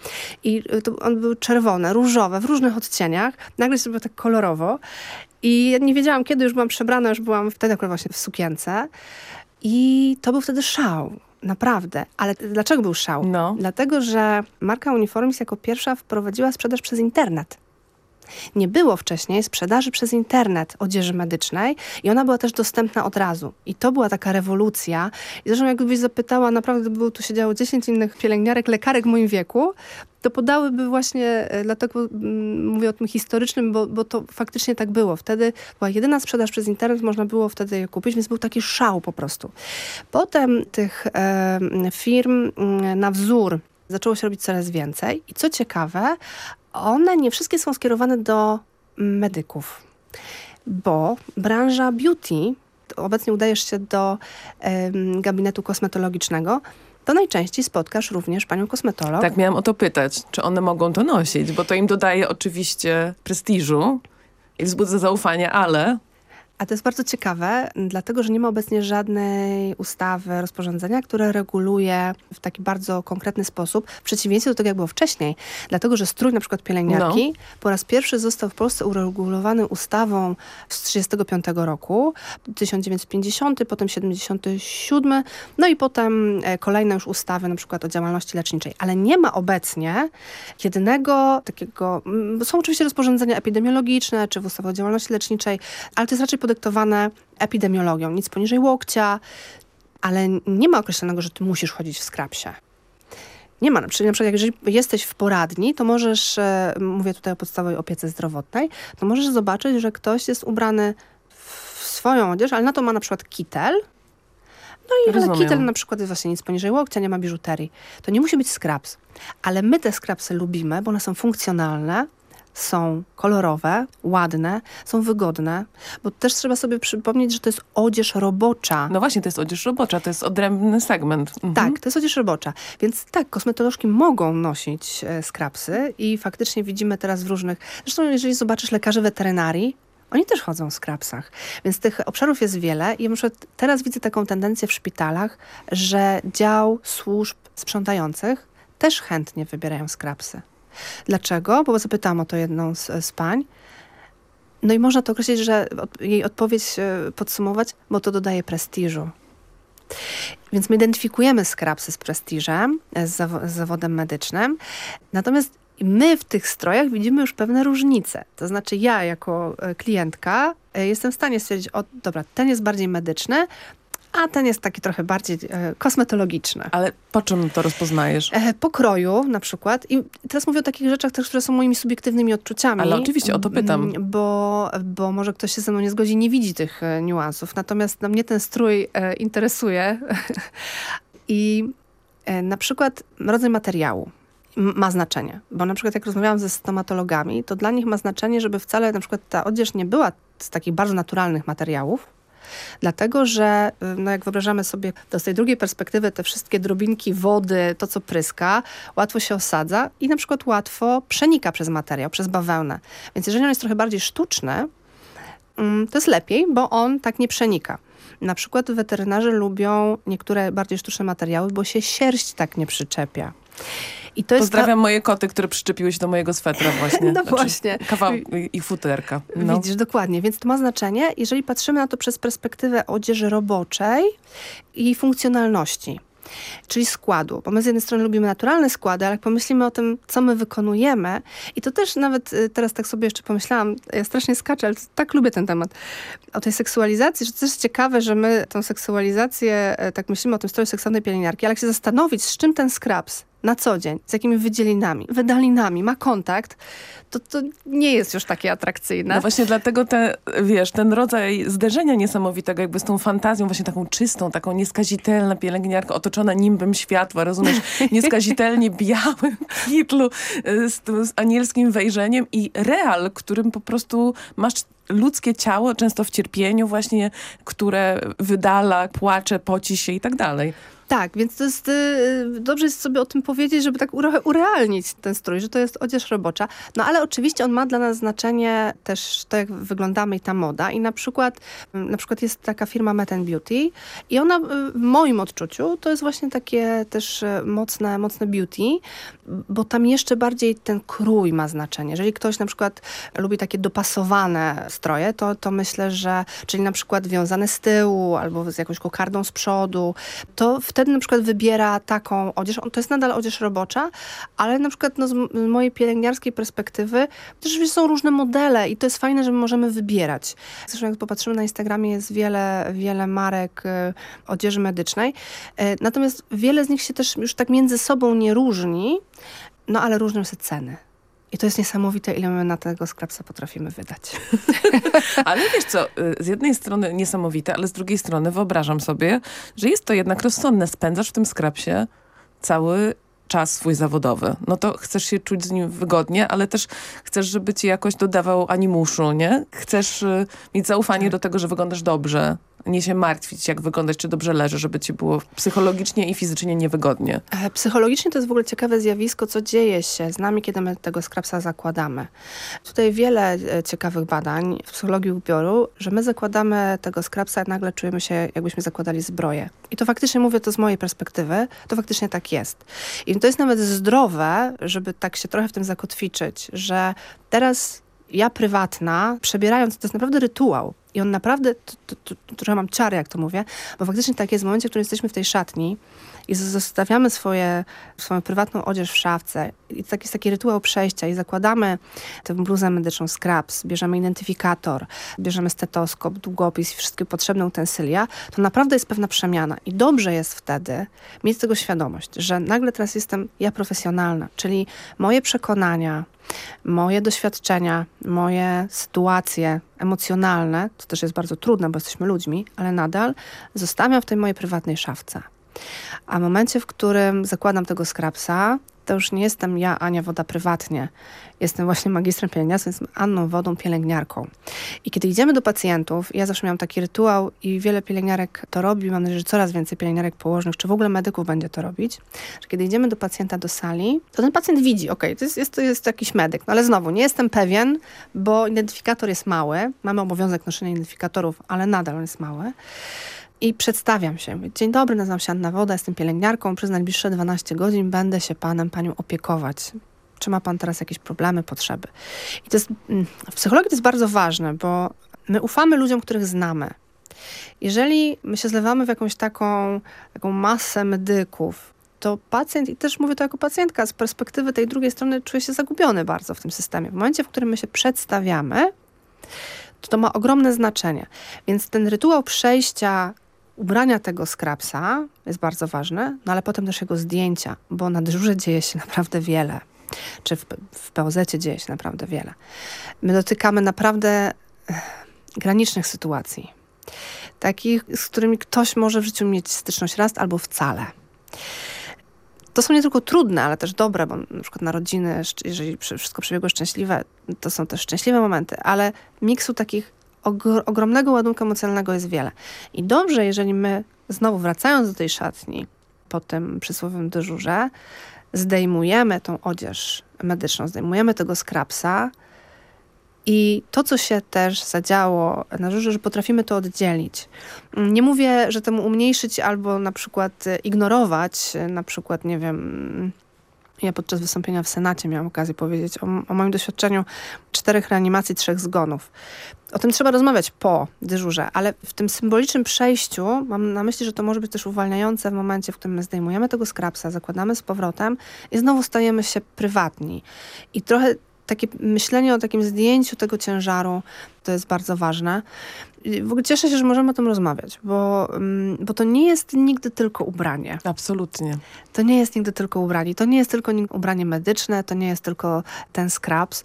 I y, to one były czerwone, różowe, w różnych odcieniach. Nagle się tak kolorowo. I ja nie wiedziałam, kiedy już byłam przebrana, już byłam wtedy akurat właśnie w sukience. I to był wtedy szał. naprawdę. Ale dlaczego był szał? No. Dlatego, że marka Uniformis jako pierwsza wprowadziła sprzedaż przez internet. Nie było wcześniej sprzedaży przez internet odzieży medycznej i ona była też dostępna od razu. I to była taka rewolucja. I zresztą jakbyś zapytała, naprawdę gdyby tu siedziało 10 innych pielęgniarek, lekarek w moim wieku, to podałyby właśnie, e, dlatego mm, mówię o tym historycznym, bo, bo to faktycznie tak było. Wtedy była jedyna sprzedaż przez internet, można było wtedy je kupić, więc był taki szał po prostu. Potem tych e, firm mm, na wzór zaczęło się robić coraz więcej i co ciekawe, one nie wszystkie są skierowane do medyków, bo branża beauty, obecnie udajesz się do gabinetu kosmetologicznego, to najczęściej spotkasz również panią kosmetolog. Tak, miałam o to pytać, czy one mogą to nosić, bo to im dodaje oczywiście prestiżu i wzbudza zaufanie, ale A to jest bardzo ciekawe, dlatego że nie ma obecnie żadnej ustawy, rozporządzenia, które reguluje w taki bardzo konkretny sposób, w przeciwieństwie do tego, jak było wcześniej. Dlatego, że strój na przykład pielęgniarki po raz pierwszy został w Polsce uregulowany ustawą z 1935 roku, 1950, potem 77, no i potem e, kolejne już ustawy na przykład o działalności leczniczej. Ale nie ma obecnie jedynego takiego, są oczywiście rozporządzenia epidemiologiczne, czy w ustawie o działalności leczniczej, ale to jest raczej podyktowane epidemiologią, nic poniżej łokcia, ale nie ma określonego, że ty musisz chodzić w skrapsie. Nie ma. Czyli na przykład, jeżeli jesteś w poradni, to możesz, e, mówię tutaj o podstawowej opiece zdrowotnej, to możesz zobaczyć, że ktoś jest ubrany w swoją odzież, ale na to ma na przykład kitel. No i Rozumiem. kitel na przykład jest właśnie nic poniżej łokcia, nie ma biżuterii. To nie musi być skraps. Ale my te skrapsy lubimy, bo one są funkcjonalne, są kolorowe, ładne, są wygodne, bo też trzeba sobie przypomnieć, że to jest odzież robocza. no właśnie, to jest odzież robocza, to jest odrębny segment. Mhm. Tak, to jest odzież robocza. Więc tak, kosmetolożki mogą nosić e, skrapsy i faktycznie widzimy teraz w różnych... Zresztą jeżeli zobaczysz lekarzy weterynarii, oni też chodzą w skrapsach. Więc tych obszarów jest wiele i na przykład teraz widzę taką tendencję w szpitalach, że dział służb sprzątających też chętnie wybierają skrapsy. Dlaczego? Bo zapytałam o to jedną z, z pań. No i można to określić, że od, jej odpowiedź e, podsumować, bo to dodaje prestiżu. Więc my identyfikujemy skrapsy z prestiżem, e, z, z zawodem medycznym. Natomiast my w tych strojach widzimy już pewne różnice. To znaczy ja jako e, klientka jestem w stanie stwierdzić, o dobra, ten jest bardziej medyczny, a ten jest taki trochę bardziej e, kosmetologiczny. Ale po czym to rozpoznajesz? E, pokroju na przykład. I teraz mówię o takich rzeczach też, które są moimi subiektywnymi odczuciami. Ale oczywiście, o to pytam. Mm, Bo, bo może ktoś się ze mną nie zgodzi, nie widzi tych e, niuansów. Natomiast no, mnie ten strój e, interesuje. I e, na przykład rodzaj materiału ma znaczenie. Bo na przykład jak rozmawiałam ze stomatologami, to dla nich ma znaczenie, żeby wcale na przykład ta odzież nie była z takich bardzo naturalnych materiałów, Dlatego, że y, no jak wyobrażamy sobie z tej drugiej perspektywy te wszystkie drobinki wody, to co pryska, łatwo się osadza i na przykład łatwo przenika przez materiał, przez bawełnę. Więc jeżeli on jest trochę bardziej sztuczny, mm, to jest lepiej, bo on tak nie przenika. Na przykład weterynarze lubią niektóre bardziej sztuczne materiały, bo się sierść tak nie przyczepia. I to jest Pozdrawiam moje koty, które przyczepiły się do mojego swetra właśnie. No właśnie. Kawał ich futerka. No. Widzisz, dokładnie. Więc to ma znaczenie, jeżeli patrzymy na to przez perspektywę odzieży roboczej i funkcjonalności. Czyli składu, bo my z jednej strony lubimy naturalne składy, ale jak pomyślimy o tym, co my wykonujemy, i to też nawet y, teraz tak sobie jeszcze pomyślałam, ja strasznie skaczę, ale tak lubię ten temat, o tej seksualizacji, że to też jest ciekawe, że my tą seksualizację, e, tak myślimy o tym stroju seksownej pielęgniarki, ale jak się zastanowić, z czym ten skraps na co dzień, z jakimi wydzielinami, wydalinami ma kontakt, to to nie jest już takie atrakcyjne. No właśnie dlatego te, wiesz, ten rodzaj zderzenia niesamowitego jakby z tą fantazją, właśnie taką czystą, taką nieskazitelna pielęgniarka otoczona nimbem światła, rozumiesz, nieskazitelnie białym kitlu y, z, z anielskim wejrzeniem i real, którym po prostu masz ludzkie ciało, często w cierpieniu właśnie, które wydala, płacze, poci się i tak dalej. Tak, więc to jest, y, dobrze jest sobie o tym powiedzieć, żeby tak ure, urealnić ten strój, że to jest odzież robocza. No ale oczywiście on ma dla nas znaczenie też to, jak wyglądamy i ta moda. I na przykład, y, na przykład jest taka firma Met Beauty i ona y, w moim odczuciu to jest właśnie takie też y, mocne, mocne beauty, bo tam jeszcze bardziej ten krój ma znaczenie. Jeżeli ktoś na przykład lubi takie dopasowane stroje, to, to myślę, że, czyli na przykład wiązane z tyłu albo z jakąś kokardą z przodu, to wtedy na przykład wybiera taką odzież. To jest nadal odzież robocza, ale na przykład no, z mojej pielęgniarskiej perspektywy też są różne modele i to jest fajne, że możemy wybierać. Zresztą jak popatrzymy na Instagramie jest wiele, wiele marek y, odzieży medycznej, y, natomiast wiele z nich się też już tak między sobą nie różni, no ale różnią się ceny. I to jest niesamowite, ile my na tego skrapsa potrafimy wydać. ale wiesz co, y, z jednej strony niesamowite, ale z drugiej strony wyobrażam sobie, że jest to jednak rozsądne. Spędzasz w tym skrapsie cały czas swój zawodowy. No to chcesz się czuć z nim wygodnie, ale też chcesz, żeby ci jakoś dodawał animuszu, nie? Chcesz y, mieć zaufanie tak. do tego, że wyglądasz dobrze, nie się martwić, jak wyglądać, czy dobrze leży, żeby ci było psychologicznie i fizycznie niewygodnie. E, psychologicznie to jest w ogóle ciekawe zjawisko, co dzieje się z nami, kiedy my tego skrapsa zakładamy. Tutaj wiele e, ciekawych badań w psychologii ubioru, że my zakładamy tego skrapsa, a nagle czujemy się, jakbyśmy zakładali zbroję. I to faktycznie, mówię to z mojej perspektywy, to faktycznie tak jest. I to jest nawet zdrowe, żeby tak się trochę w tym zakotwiczyć, że teraz ja prywatna, przebierając, to jest naprawdę rytuał. I on naprawdę, to, trochę mam ciary, jak to mówię, bo faktycznie tak jest w momencie, w którym jesteśmy w tej szatni i zostawiamy swoje, swoją prywatną odzież w szafce i tak jest taki rytuał przejścia i zakładamy tę bluzę medyczną, scraps, bierzemy identyfikator, bierzemy stetoskop, długopis i wszystkie potrzebne utensylia, to naprawdę jest pewna przemiana i dobrze jest wtedy mieć tego świadomość, że nagle teraz jestem ja profesjonalna, czyli moje przekonania, moje doświadczenia, moje sytuacje emocjonalne, to też jest bardzo trudne, bo jesteśmy ludźmi, ale nadal zostawiam w tej mojej prywatnej szafce. A w momencie, w którym zakładam tego skrapsa, to już nie jestem ja, Ania Woda, prywatnie. Jestem właśnie magistrem pielęgniarstwa, jestem Anną Wodą, pielęgniarką. I kiedy idziemy do pacjentów, ja zawsze miałam taki rytuał i wiele pielęgniarek to robi, mam nadzieję, że coraz więcej pielęgniarek położnych, czy w ogóle medyków będzie to robić, że kiedy idziemy do pacjenta do sali, to ten pacjent widzi, ok, to jest, jest, to jest jakiś medyk, no ale znowu, nie jestem pewien, bo identyfikator jest mały, mamy obowiązek noszenia identyfikatorów, ale nadal on jest mały i przedstawiam się. Dzień dobry, nazywam się Anna Woda, jestem pielęgniarką. Przez najbliższe 12 godzin będę się panem, panią opiekować. Czy ma pan teraz jakieś problemy, potrzeby? I to jest, mm, w psychologii to jest bardzo ważne, bo my ufamy ludziom, których znamy. Jeżeli my się zlewamy w jakąś taką, taką masę medyków, to pacjent, i też mówię to jako pacjentka, z perspektywy tej drugiej strony czuje się zagubiony bardzo w tym systemie. W momencie, w którym my się przedstawiamy, to to ma ogromne znaczenie. Więc ten rytuał przejścia ubrania tego skrapsa jest bardzo ważne, no ale potem też jego zdjęcia, bo na dyżurze dzieje się naprawdę wiele. Czy w, w dzieje się naprawdę wiele. My dotykamy naprawdę eh, granicznych sytuacji. Takich, z którymi ktoś może w życiu mieć styczność raz albo wcale. To są nie tylko trudne, ale też dobre, bo na przykład narodziny, jeżeli wszystko przebiegło szczęśliwe, to są też szczęśliwe momenty, ale miksu takich ogromnego ładunku emocjonalnego jest wiele. I dobrze, jeżeli my, znowu wracając do tej szatni, po tym przysłowym dyżurze, zdejmujemy tą odzież medyczną, zdejmujemy tego skrapsa i to, co się też zadziało na dyżurze, że potrafimy to oddzielić. Nie mówię, że temu umniejszyć albo na przykład ignorować, na przykład, nie wiem ja podczas wystąpienia w Senacie miałam okazję powiedzieć o, o, moim doświadczeniu czterech reanimacji, trzech zgonów. O tym trzeba rozmawiać po dyżurze, ale w tym symbolicznym przejściu mam na myśli, że to może być też uwalniające w momencie, w którym my zdejmujemy tego skrapsa, zakładamy z powrotem i znowu stajemy się prywatni. I trochę takie myślenie o takim zdjęciu tego ciężaru to jest bardzo ważne. W ogóle cieszę się, że możemy o tym rozmawiać, bo, mm, bo to nie jest nigdy tylko ubranie. Absolutnie. To nie jest nigdy tylko ubranie. To nie jest tylko ubranie medyczne, to nie jest tylko ten scraps.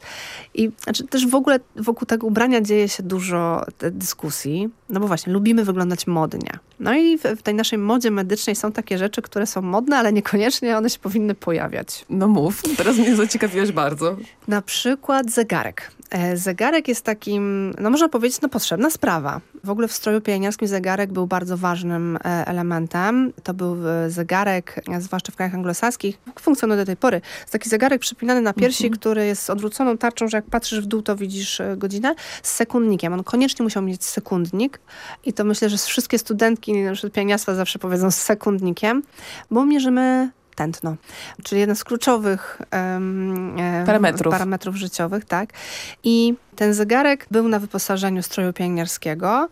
I znaczy, też w ogóle wokół tego ubrania dzieje się dużo dyskusji, no bo właśnie lubimy wyglądać modnie. No i w, w tej naszej modzie medycznej są takie rzeczy, które są modne, ale niekoniecznie one się powinny pojawiać. No mów, teraz mnie zaciekawiłeś bardzo. Na przykład zegarek. E, zegarek jest takim, no można powiedzieć, no potrzebna sprawa. W ogóle w stroju pielęgniarskim zegarek był bardzo ważnym e, elementem. To był e, zegarek, zwłaszcza w krajach anglosaskich, funkcjonuje do tej pory. Jest taki zegarek przypinany na piersi, mhm. który jest z odwróconą tarczą, że jak patrzysz w dół, to widzisz godzinę, z sekundnikiem. On koniecznie musiał mieć sekundnik i to myślę, że wszystkie studentki pielęgniarstwa zawsze powiedzą z sekundnikiem, bo mierzymy tętno, czyli jeden z kluczowych e, Parametrów. parametrów życiowych, tak. I ten zegarek był na wyposażeniu stroju pielęgniarskiego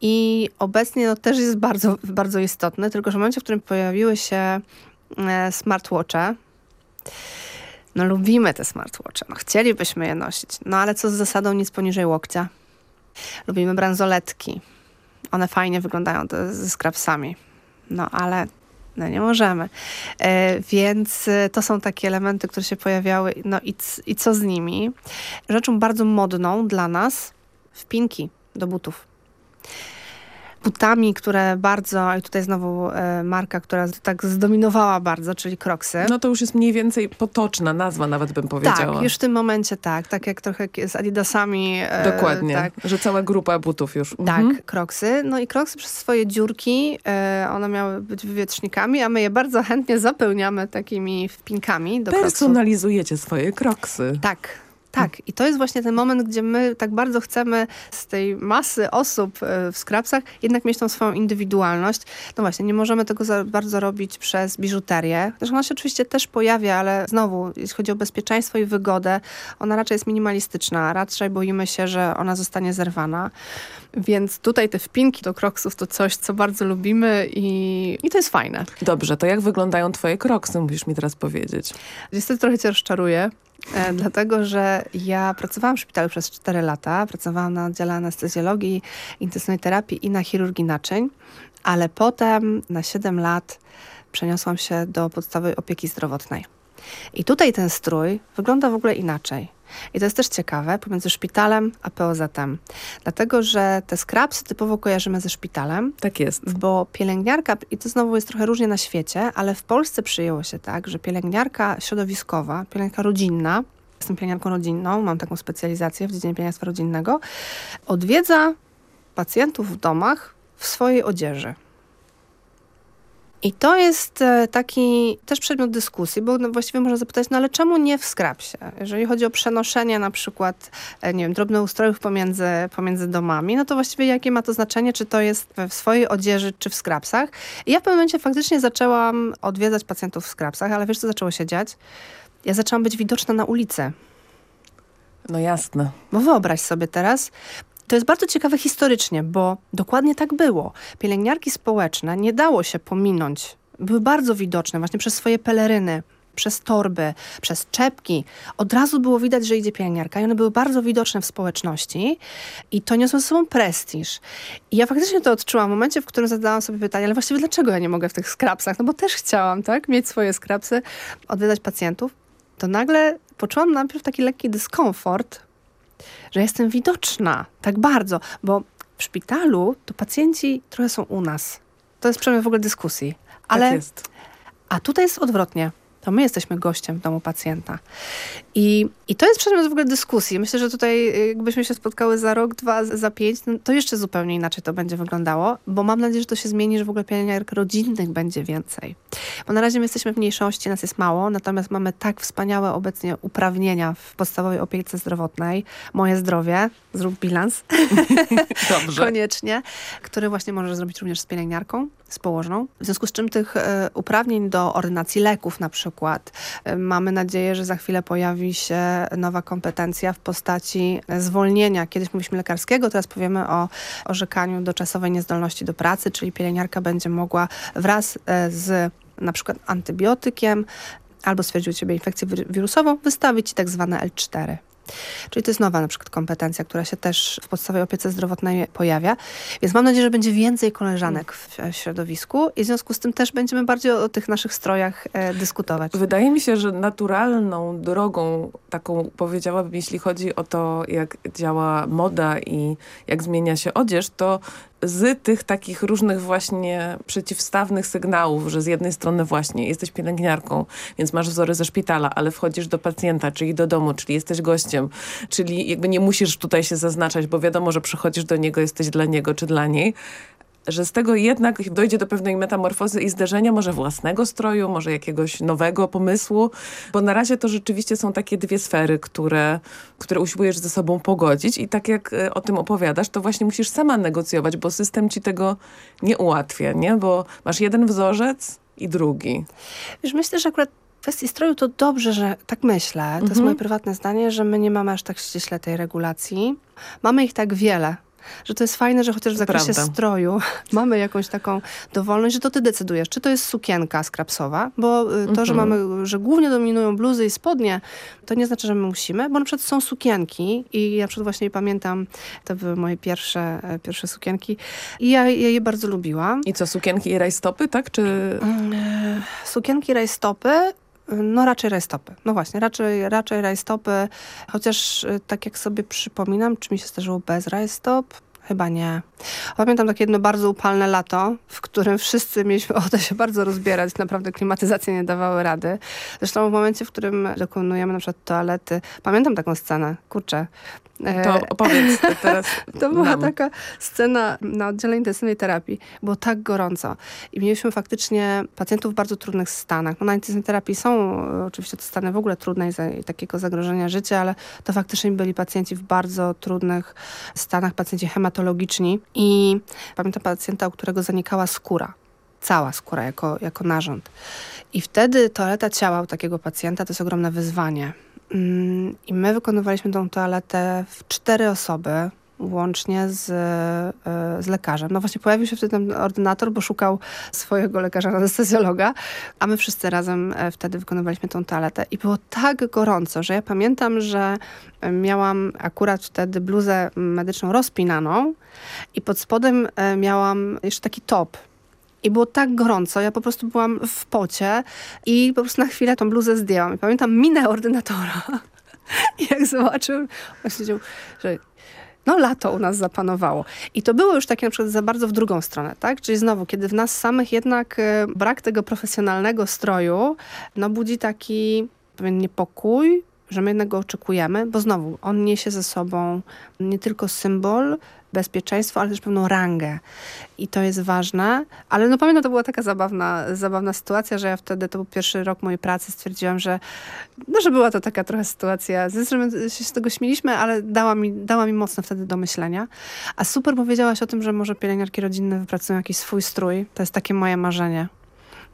i obecnie no, też jest bardzo, bardzo istotny, tylko że w momencie, w którym pojawiły się e, smartwatche, no lubimy te smartwatche, no chcielibyśmy je nosić, no ale co z zasadą nic poniżej łokcia? Lubimy bransoletki. One fajnie wyglądają te, ze skrapsami. No ale no nie możemy. E, więc e, to są takie elementy, które się pojawiały. No i, i co z nimi? Rzeczą bardzo modną dla nas wpinki do butów. Butami, które bardzo, i tutaj znowu e, marka, która tak zdominowała bardzo, czyli Crocsy. No to już jest mniej więcej potoczna nazwa, nawet bym powiedziała. tak, już w tym momencie tak. Tak jak trochę z Adidasami. e, Dokładnie, Tak, że cała grupa butów już. tak, Mhm. kroksy. No i kroksy przez swoje dziurki, e, one miały być wywietrznikami, a my je bardzo chętnie zapełniamy takimi wpinkami do. Personalizujecie swoje kroksy. Tak. Tak, i to jest właśnie ten moment, gdzie my tak bardzo chcemy z tej masy osób e, w skrapsach jednak mieć tą swoją indywidualność. No właśnie, nie możemy tego za bardzo robić przez biżuterię. Zresztą ona się oczywiście też pojawia, ale znowu, jeśli chodzi o bezpieczeństwo i wygodę, ona raczej jest minimalistyczna. Raczej boimy się, że ona zostanie zerwana. Więc tutaj te wpinki do kroksów to coś, co bardzo lubimy i, i to jest fajne. Dobrze, to jak wyglądają twoje kroksy, musisz mi teraz powiedzieć. Niestety trochę cię rozczaruję, dlatego że ja pracowałam w szpitalu przez 4 lata. Pracowałam na oddziale anestezjologii, intensywnej terapii i na chirurgii naczyń, ale potem na 7 lat przeniosłam się do podstawowej opieki zdrowotnej. I tutaj ten strój wygląda w ogóle inaczej. I to jest też ciekawe pomiędzy szpitalem a POZ-em. Dlatego, że te skrapsy typowo kojarzymy ze szpitalem, Tak jest. bo pielęgniarka, i to znowu jest trochę różnie na świecie, ale w Polsce przyjęło się tak, że pielęgniarka środowiskowa, pielęgniarka rodzinna, jestem pielęgniarką rodzinną, mam taką specjalizację w dziedzinie pielęgniarstwa rodzinnego, odwiedza pacjentów w domach w swojej odzieży. I to jest e, taki też przedmiot dyskusji, bo no właściwie można zapytać, no ale czemu nie w skrapsie? Jeżeli chodzi o przenoszenie na przykład, e, nie wiem, drobnoustrojów pomiędzy, pomiędzy domami, no to właściwie jakie ma to znaczenie, czy to jest w swojej odzieży, czy w skrapsach? I ja w pewnym momencie faktycznie zaczęłam odwiedzać pacjentów w skrapsach, ale wiesz, co zaczęło się dziać? Ja zaczęłam być widoczna na ulicy. No jasne. Bo wyobraź sobie teraz, to jest bardzo ciekawe historycznie, bo dokładnie tak było. Pielęgniarki społeczne nie dało się pominąć. Były bardzo widoczne właśnie przez swoje peleryny, przez torby, przez czepki. Od razu było widać, że idzie pielęgniarka i one były bardzo widoczne w społeczności i to niosło ze sobą prestiż. I ja faktycznie to odczułam w momencie, w którym zadałam sobie pytanie, ale właściwie dlaczego ja nie mogę w tych skrapsach? No bo też chciałam, tak, mieć swoje skrapsy, odwiedzać pacjentów. To nagle poczułam najpierw taki lekki dyskomfort, że jestem widoczna tak bardzo, bo w szpitalu to pacjenci trochę są u nas. To jest przedmiot w ogóle dyskusji. Ale, Tak jest. a tutaj jest odwrotnie. To my jesteśmy gościem w domu pacjenta. I, I to jest przedmiot w ogóle dyskusji. Myślę, że tutaj y, jakbyśmy się spotkały za rok, dwa, za pięć, no to jeszcze zupełnie inaczej to będzie wyglądało, bo mam nadzieję, że to się zmieni, że w ogóle pielęgniarek rodzinnych będzie więcej. Bo na razie my jesteśmy w mniejszości, nas jest mało, natomiast mamy tak wspaniałe obecnie uprawnienia w podstawowej opiece zdrowotnej. Moje zdrowie, zrób bilans. Dobrze. Koniecznie, który właśnie możesz zrobić również z pielęgniarką, z położną. W związku z czym tych e, uprawnień do ordynacji leków na przykład e, mamy nadzieję, że za chwilę pojawi się nowa kompetencja w postaci zwolnienia. Kiedyś mówiliśmy lekarskiego, teraz powiemy o orzekaniu doczasowej niezdolności do pracy, czyli pielęgniarka będzie mogła wraz e, z na przykład antybiotykiem albo stwierdził u ciebie infekcję wir- wirusową, wystawić tak zwane L4. Czyli to jest nowa na przykład kompetencja, która się też w podstawowej opiece zdrowotnej pojawia. Więc mam nadzieję, że będzie więcej koleżanek w, w środowisku i w związku z tym też będziemy bardziej o, o tych naszych strojach e, dyskutować. Wydaje mi się, że naturalną drogą, taką powiedziałabym, jeśli chodzi o to, jak działa moda i jak zmienia się odzież, to z tych takich różnych właśnie przeciwstawnych sygnałów, że z jednej strony właśnie jesteś pielęgniarką, więc masz wzory ze szpitala, ale wchodzisz do pacjenta, czyli do domu, czyli jesteś gościem, czyli jakby nie musisz tutaj się zaznaczać, bo wiadomo, że przychodzisz do niego, jesteś dla niego czy dla niej że z tego jednak dojdzie do pewnej metamorfozy i zderzenia może własnego stroju, może jakiegoś nowego pomysłu, bo na razie to rzeczywiście są takie dwie sfery, które, które usiłujesz ze sobą pogodzić i tak jak e, o tym opowiadasz, to właśnie musisz sama negocjować, bo system ci tego nie ułatwia, nie? Bo masz jeden wzorzec i drugi? Wiesz, myślę, że akurat w kwestii stroju to dobrze, że tak myślę. To jest Mhm. moje prywatne zdanie, że my nie mamy aż tak ściśle tej regulacji. Mamy ich tak wiele, że to jest fajne, że chociaż w zakresie prawda. stroju mamy jakąś taką dowolność, że to ty decydujesz, czy to jest sukienka skrapsowa, bo y, to, że Mhm. mamy, że głównie dominują bluzy i spodnie, to nie znaczy, że my musimy, bo na przykład są sukienki i ja przykład właśnie pamiętam, to były moje pierwsze, e, pierwsze sukienki i ja, ja je bardzo lubiłam. I co, sukienki i rajstopy, tak? Czy... Mm, e, Sukienki rajstopy, no raczej rajstopy. No właśnie, raczej, raczej rajstopy, chociaż e, tak jak sobie przypominam, czy mi się zdarzyło bez rajstop? Chyba nie. Pamiętam takie jedno bardzo upalne lato, w którym wszyscy mieliśmy ochotę się bardzo rozbierać. Naprawdę klimatyzacje nie dawały rady. Zresztą w momencie, w którym dokonujemy na przykład toalety, pamiętam taką scenę, kurczę. E, To opowiedz teraz to była nam. taka scena na oddziale intensywnej terapii. Było tak gorąco. I mieliśmy faktycznie pacjentów w bardzo trudnych stanach. No, na intensywnej terapii są e, oczywiście to stany w ogóle trudne i, i takiego zagrożenia życia, ale to faktycznie byli pacjenci w bardzo trudnych stanach, pacjenci hematologiczni. I pamiętam pacjenta, u którego zanikała skóra. Cała skóra jako, jako narząd. I wtedy toaleta ciała u takiego pacjenta to jest ogromne wyzwanie. Mm, I my wykonywaliśmy tą toaletę w cztery osoby, łącznie z, e, z lekarzem. No właśnie pojawił się wtedy ten ordynator, bo szukał swojego lekarza anestezjologa, a my wszyscy razem e, wtedy wykonywaliśmy tą toaletę. I było tak gorąco, że ja pamiętam, że miałam akurat wtedy bluzę medyczną rozpinaną i pod spodem e, miałam jeszcze taki top. I było tak gorąco, ja po prostu byłam w pocie i po prostu na chwilę tą bluzę zdjęłam. I pamiętam minę ordynatora. Jak zobaczył, wiedział, że no lato u nas zapanowało. I to było już takie na przykład za bardzo w drugą stronę, tak? Czyli znowu, kiedy w nas samych jednak e, brak tego profesjonalnego stroju, no budzi taki pewien niepokój, że my jednak go oczekujemy, bo znowu, on niesie ze sobą nie tylko symbol bezpieczeństwa, ale też pewną rangę. I to jest ważne. Ale no pamiętam, to była taka zabawna, zabawna sytuacja, że ja wtedy, to był pierwszy rok mojej pracy, stwierdziłam, że no, że była to taka trochę sytuacja, strony się z tego śmieliśmy, ale dała mi, dała mi mocno wtedy do myślenia. A super powiedziałaś o tym, że może pielęgniarki rodzinne wypracują jakiś swój strój. To jest takie moje marzenie.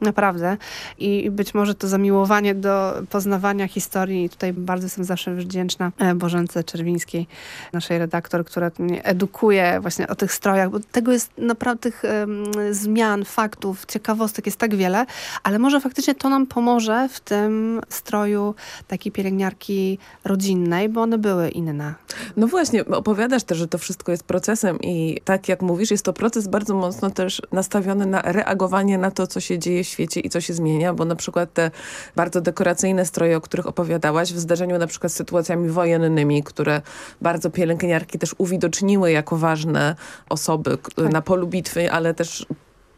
Naprawdę. I być może to zamiłowanie do poznawania historii. I tutaj bardzo jestem zawsze wdzięczna e, Bożence Czerwińskiej, naszej redaktor, która mnie edukuje właśnie o tych strojach, bo tego jest naprawdę tych em, zmian, faktów, ciekawostek jest tak wiele, ale może faktycznie to nam pomoże w tym stroju takiej pielęgniarki rodzinnej, bo one były inne. No właśnie, opowiadasz też, że to wszystko jest procesem i tak jak mówisz, jest to proces bardzo mocno też nastawiony na reagowanie na to, co się dzieje świecie i co się zmienia, bo na przykład te bardzo dekoracyjne stroje, o których opowiadałaś, w zdarzeniu na przykład z sytuacjami wojennymi, które bardzo pielęgniarki też uwidoczniły jako ważne osoby k- na polu bitwy, ale też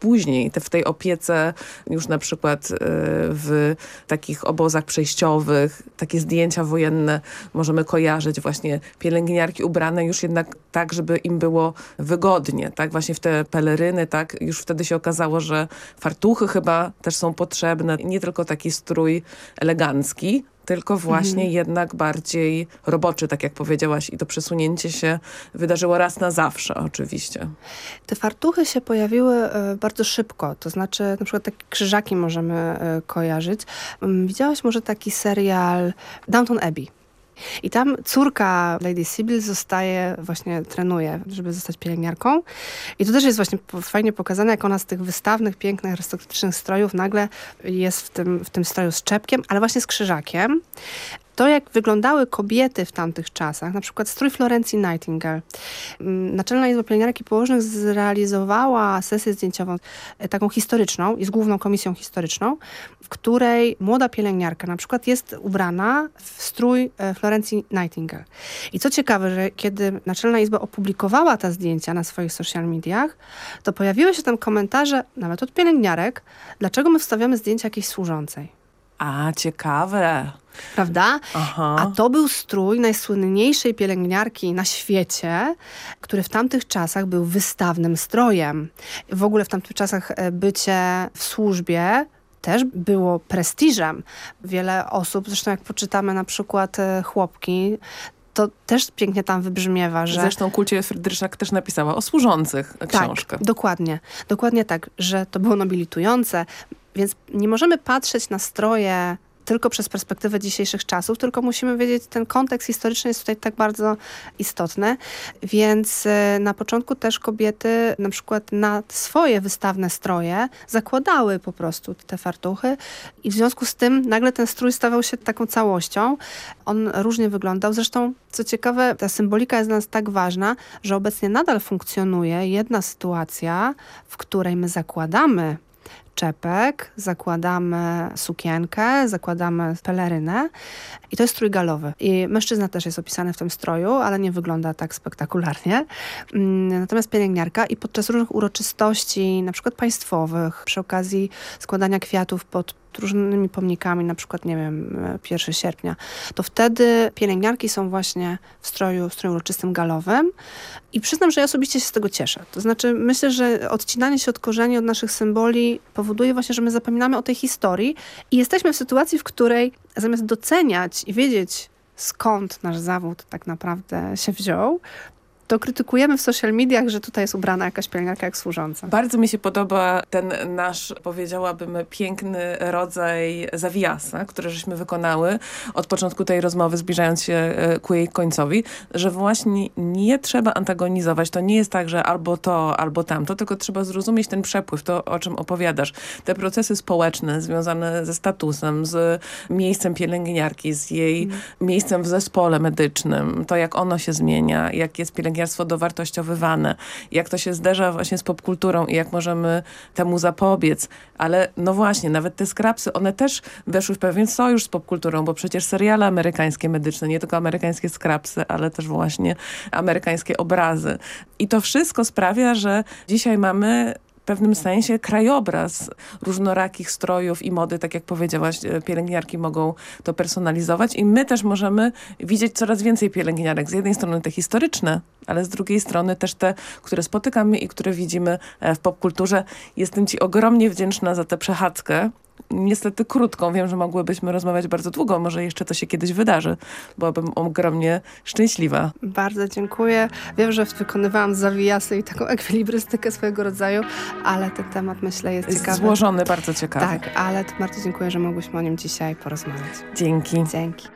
później te, w tej opiece już na przykład y, w takich obozach przejściowych, takie zdjęcia wojenne możemy kojarzyć właśnie pielęgniarki ubrane już jednak tak, żeby im było wygodnie, tak, właśnie w te peleryny, tak, już wtedy się okazało, że fartuchy chyba też są potrzebne, nie tylko taki strój elegancki, tylko właśnie Mhm. jednak bardziej roboczy, tak jak powiedziałaś i to przesunięcie się wydarzyło raz na zawsze oczywiście. Te fartuchy się pojawiły e, bardzo szybko, to znaczy na przykład takie krzyżaki możemy e, kojarzyć. Mm, Widziałaś może taki serial Downton Abbey? I tam córka Lady Sybil zostaje, właśnie trenuje, żeby zostać pielęgniarką. I to też jest właśnie fajnie pokazane, jak ona z tych wystawnych, pięknych, arystokratycznych strojów nagle jest w tym, w tym stroju z czepkiem, ale właśnie z krzyżakiem. To, jak wyglądały kobiety w tamtych czasach, na przykład strój Florencji Nightingale. Mm, Naczelna Izba Pielęgniarek i Położnych zrealizowała sesję zdjęciową, e, taką historyczną i z główną komisją historyczną, w której młoda pielęgniarka na przykład jest ubrana w strój e, Florencji Nightingale. I co ciekawe, że kiedy Naczelna Izba opublikowała te zdjęcia na swoich social mediach, to pojawiły się tam komentarze, nawet od pielęgniarek, dlaczego my wstawiamy zdjęcia jakiejś służącej. A, ciekawe. Prawda? Aha. A to był strój najsłynniejszej pielęgniarki na świecie, który w tamtych czasach był wystawnym strojem. W ogóle w tamtych czasach e, bycie w służbie też było prestiżem. Wiele osób, zresztą jak poczytamy na przykład e, chłopki, to też pięknie tam wybrzmiewa, że... Zresztą Kulcie Frydryszak też napisała o służących książkę. Tak, dokładnie. Dokładnie tak, że to było nobilitujące. Więc nie możemy patrzeć na stroje tylko przez perspektywę dzisiejszych czasów, tylko musimy wiedzieć, ten kontekst historyczny jest tutaj tak bardzo istotny, więc e, na początku też kobiety na przykład na swoje wystawne stroje zakładały po prostu te fartuchy i w związku z tym nagle ten strój stawał się taką całością. On różnie wyglądał. Zresztą, co ciekawe, ta symbolika jest dla nas tak ważna, że obecnie nadal funkcjonuje jedna sytuacja, w której my zakładamy czepek, zakładamy sukienkę, zakładamy pelerynę i to jest strój galowy. I mężczyzna też jest opisany w tym stroju, ale nie wygląda tak spektakularnie. Mm, natomiast pielęgniarka i podczas różnych uroczystości, na przykład państwowych, przy okazji składania kwiatów pod różnymi pomnikami, na przykład, nie wiem, 1 sierpnia, to wtedy pielęgniarki są właśnie w stroju, w stroju uroczystym galowym i przyznam, że ja osobiście się z tego cieszę. To znaczy, myślę, że odcinanie się od korzeni, od naszych symboli powoduje właśnie, że my zapominamy o tej historii i jesteśmy w sytuacji, w której zamiast doceniać i wiedzieć, skąd nasz zawód tak naprawdę się wziął, to krytykujemy w social mediach, że tutaj jest ubrana jakaś pielęgniarka jak służąca. Bardzo mi się podoba ten nasz, powiedziałabym, piękny rodzaj zawijasa, który żeśmy wykonały od początku tej rozmowy, zbliżając się e, ku jej końcowi, że właśnie nie trzeba antagonizować. To nie jest tak, że albo to, albo tamto, tylko trzeba zrozumieć ten przepływ, to o czym opowiadasz. Te procesy społeczne związane ze statusem, z miejscem pielęgniarki, z jej mm. miejscem w zespole medycznym, to jak ono się zmienia, jak jest pielęgniarka pielęgniarstwo dowartościowywane, jak to się zderza właśnie z popkulturą i jak możemy temu zapobiec. Ale no właśnie, nawet te skrapsy, one też weszły w pewien sojusz z popkulturą, bo przecież seriale amerykańskie medyczne, nie tylko amerykańskie skrapsy, ale też właśnie amerykańskie obrazy. I to wszystko sprawia, że dzisiaj mamy pewnym sensie krajobraz różnorakich strojów i mody, tak jak powiedziałaś, e, pielęgniarki mogą to personalizować i my też możemy widzieć coraz więcej pielęgniarek. Z jednej strony te historyczne, ale z drugiej strony też te, które spotykamy i które widzimy e, w popkulturze. Jestem Ci ogromnie wdzięczna za tę przechadzkę niestety krótką. Wiem, że mogłybyśmy rozmawiać bardzo długo. Może jeszcze to się kiedyś wydarzy. Byłabym ogromnie szczęśliwa. Bardzo dziękuję. Wiem, że wykonywałam zawijasy i taką ekwilibrystykę swojego rodzaju, ale ten temat myślę jest, jest ciekawy. złożony, bardzo ciekawy. Tak, ale bardzo dziękuję, że mogłyśmy o nim dzisiaj porozmawiać. Dzięki. Dzięki.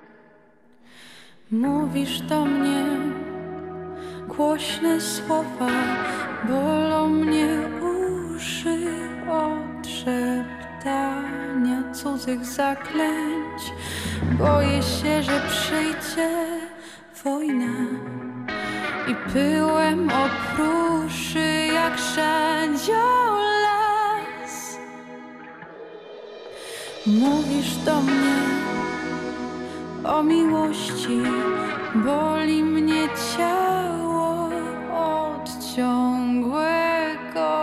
Mówisz do mnie głośne słowa, bolą mnie uszy od szeptania cudzych zaklęć. Boję się, że przyjdzie wojna i pyłem opruszy jak szandzioł las. Mówisz do mnie o miłości, boli mnie ciało od ciągłego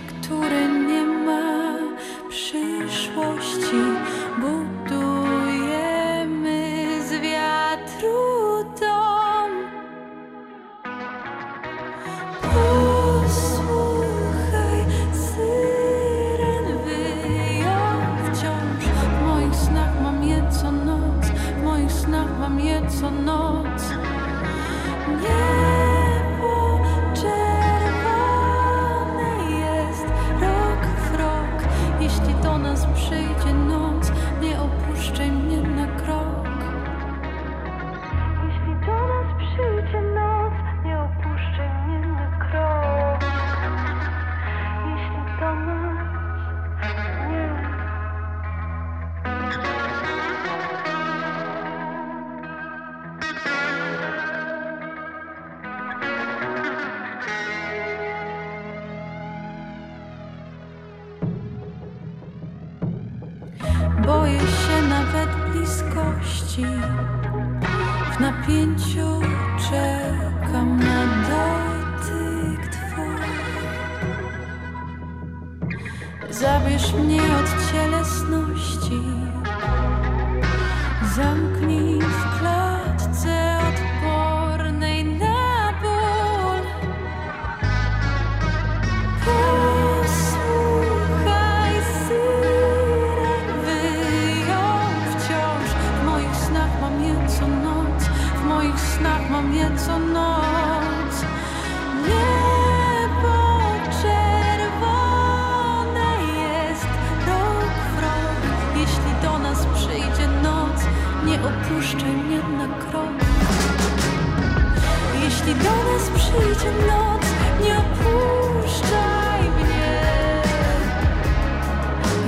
który nie ma przyszłości.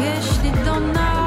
Jeśli do nas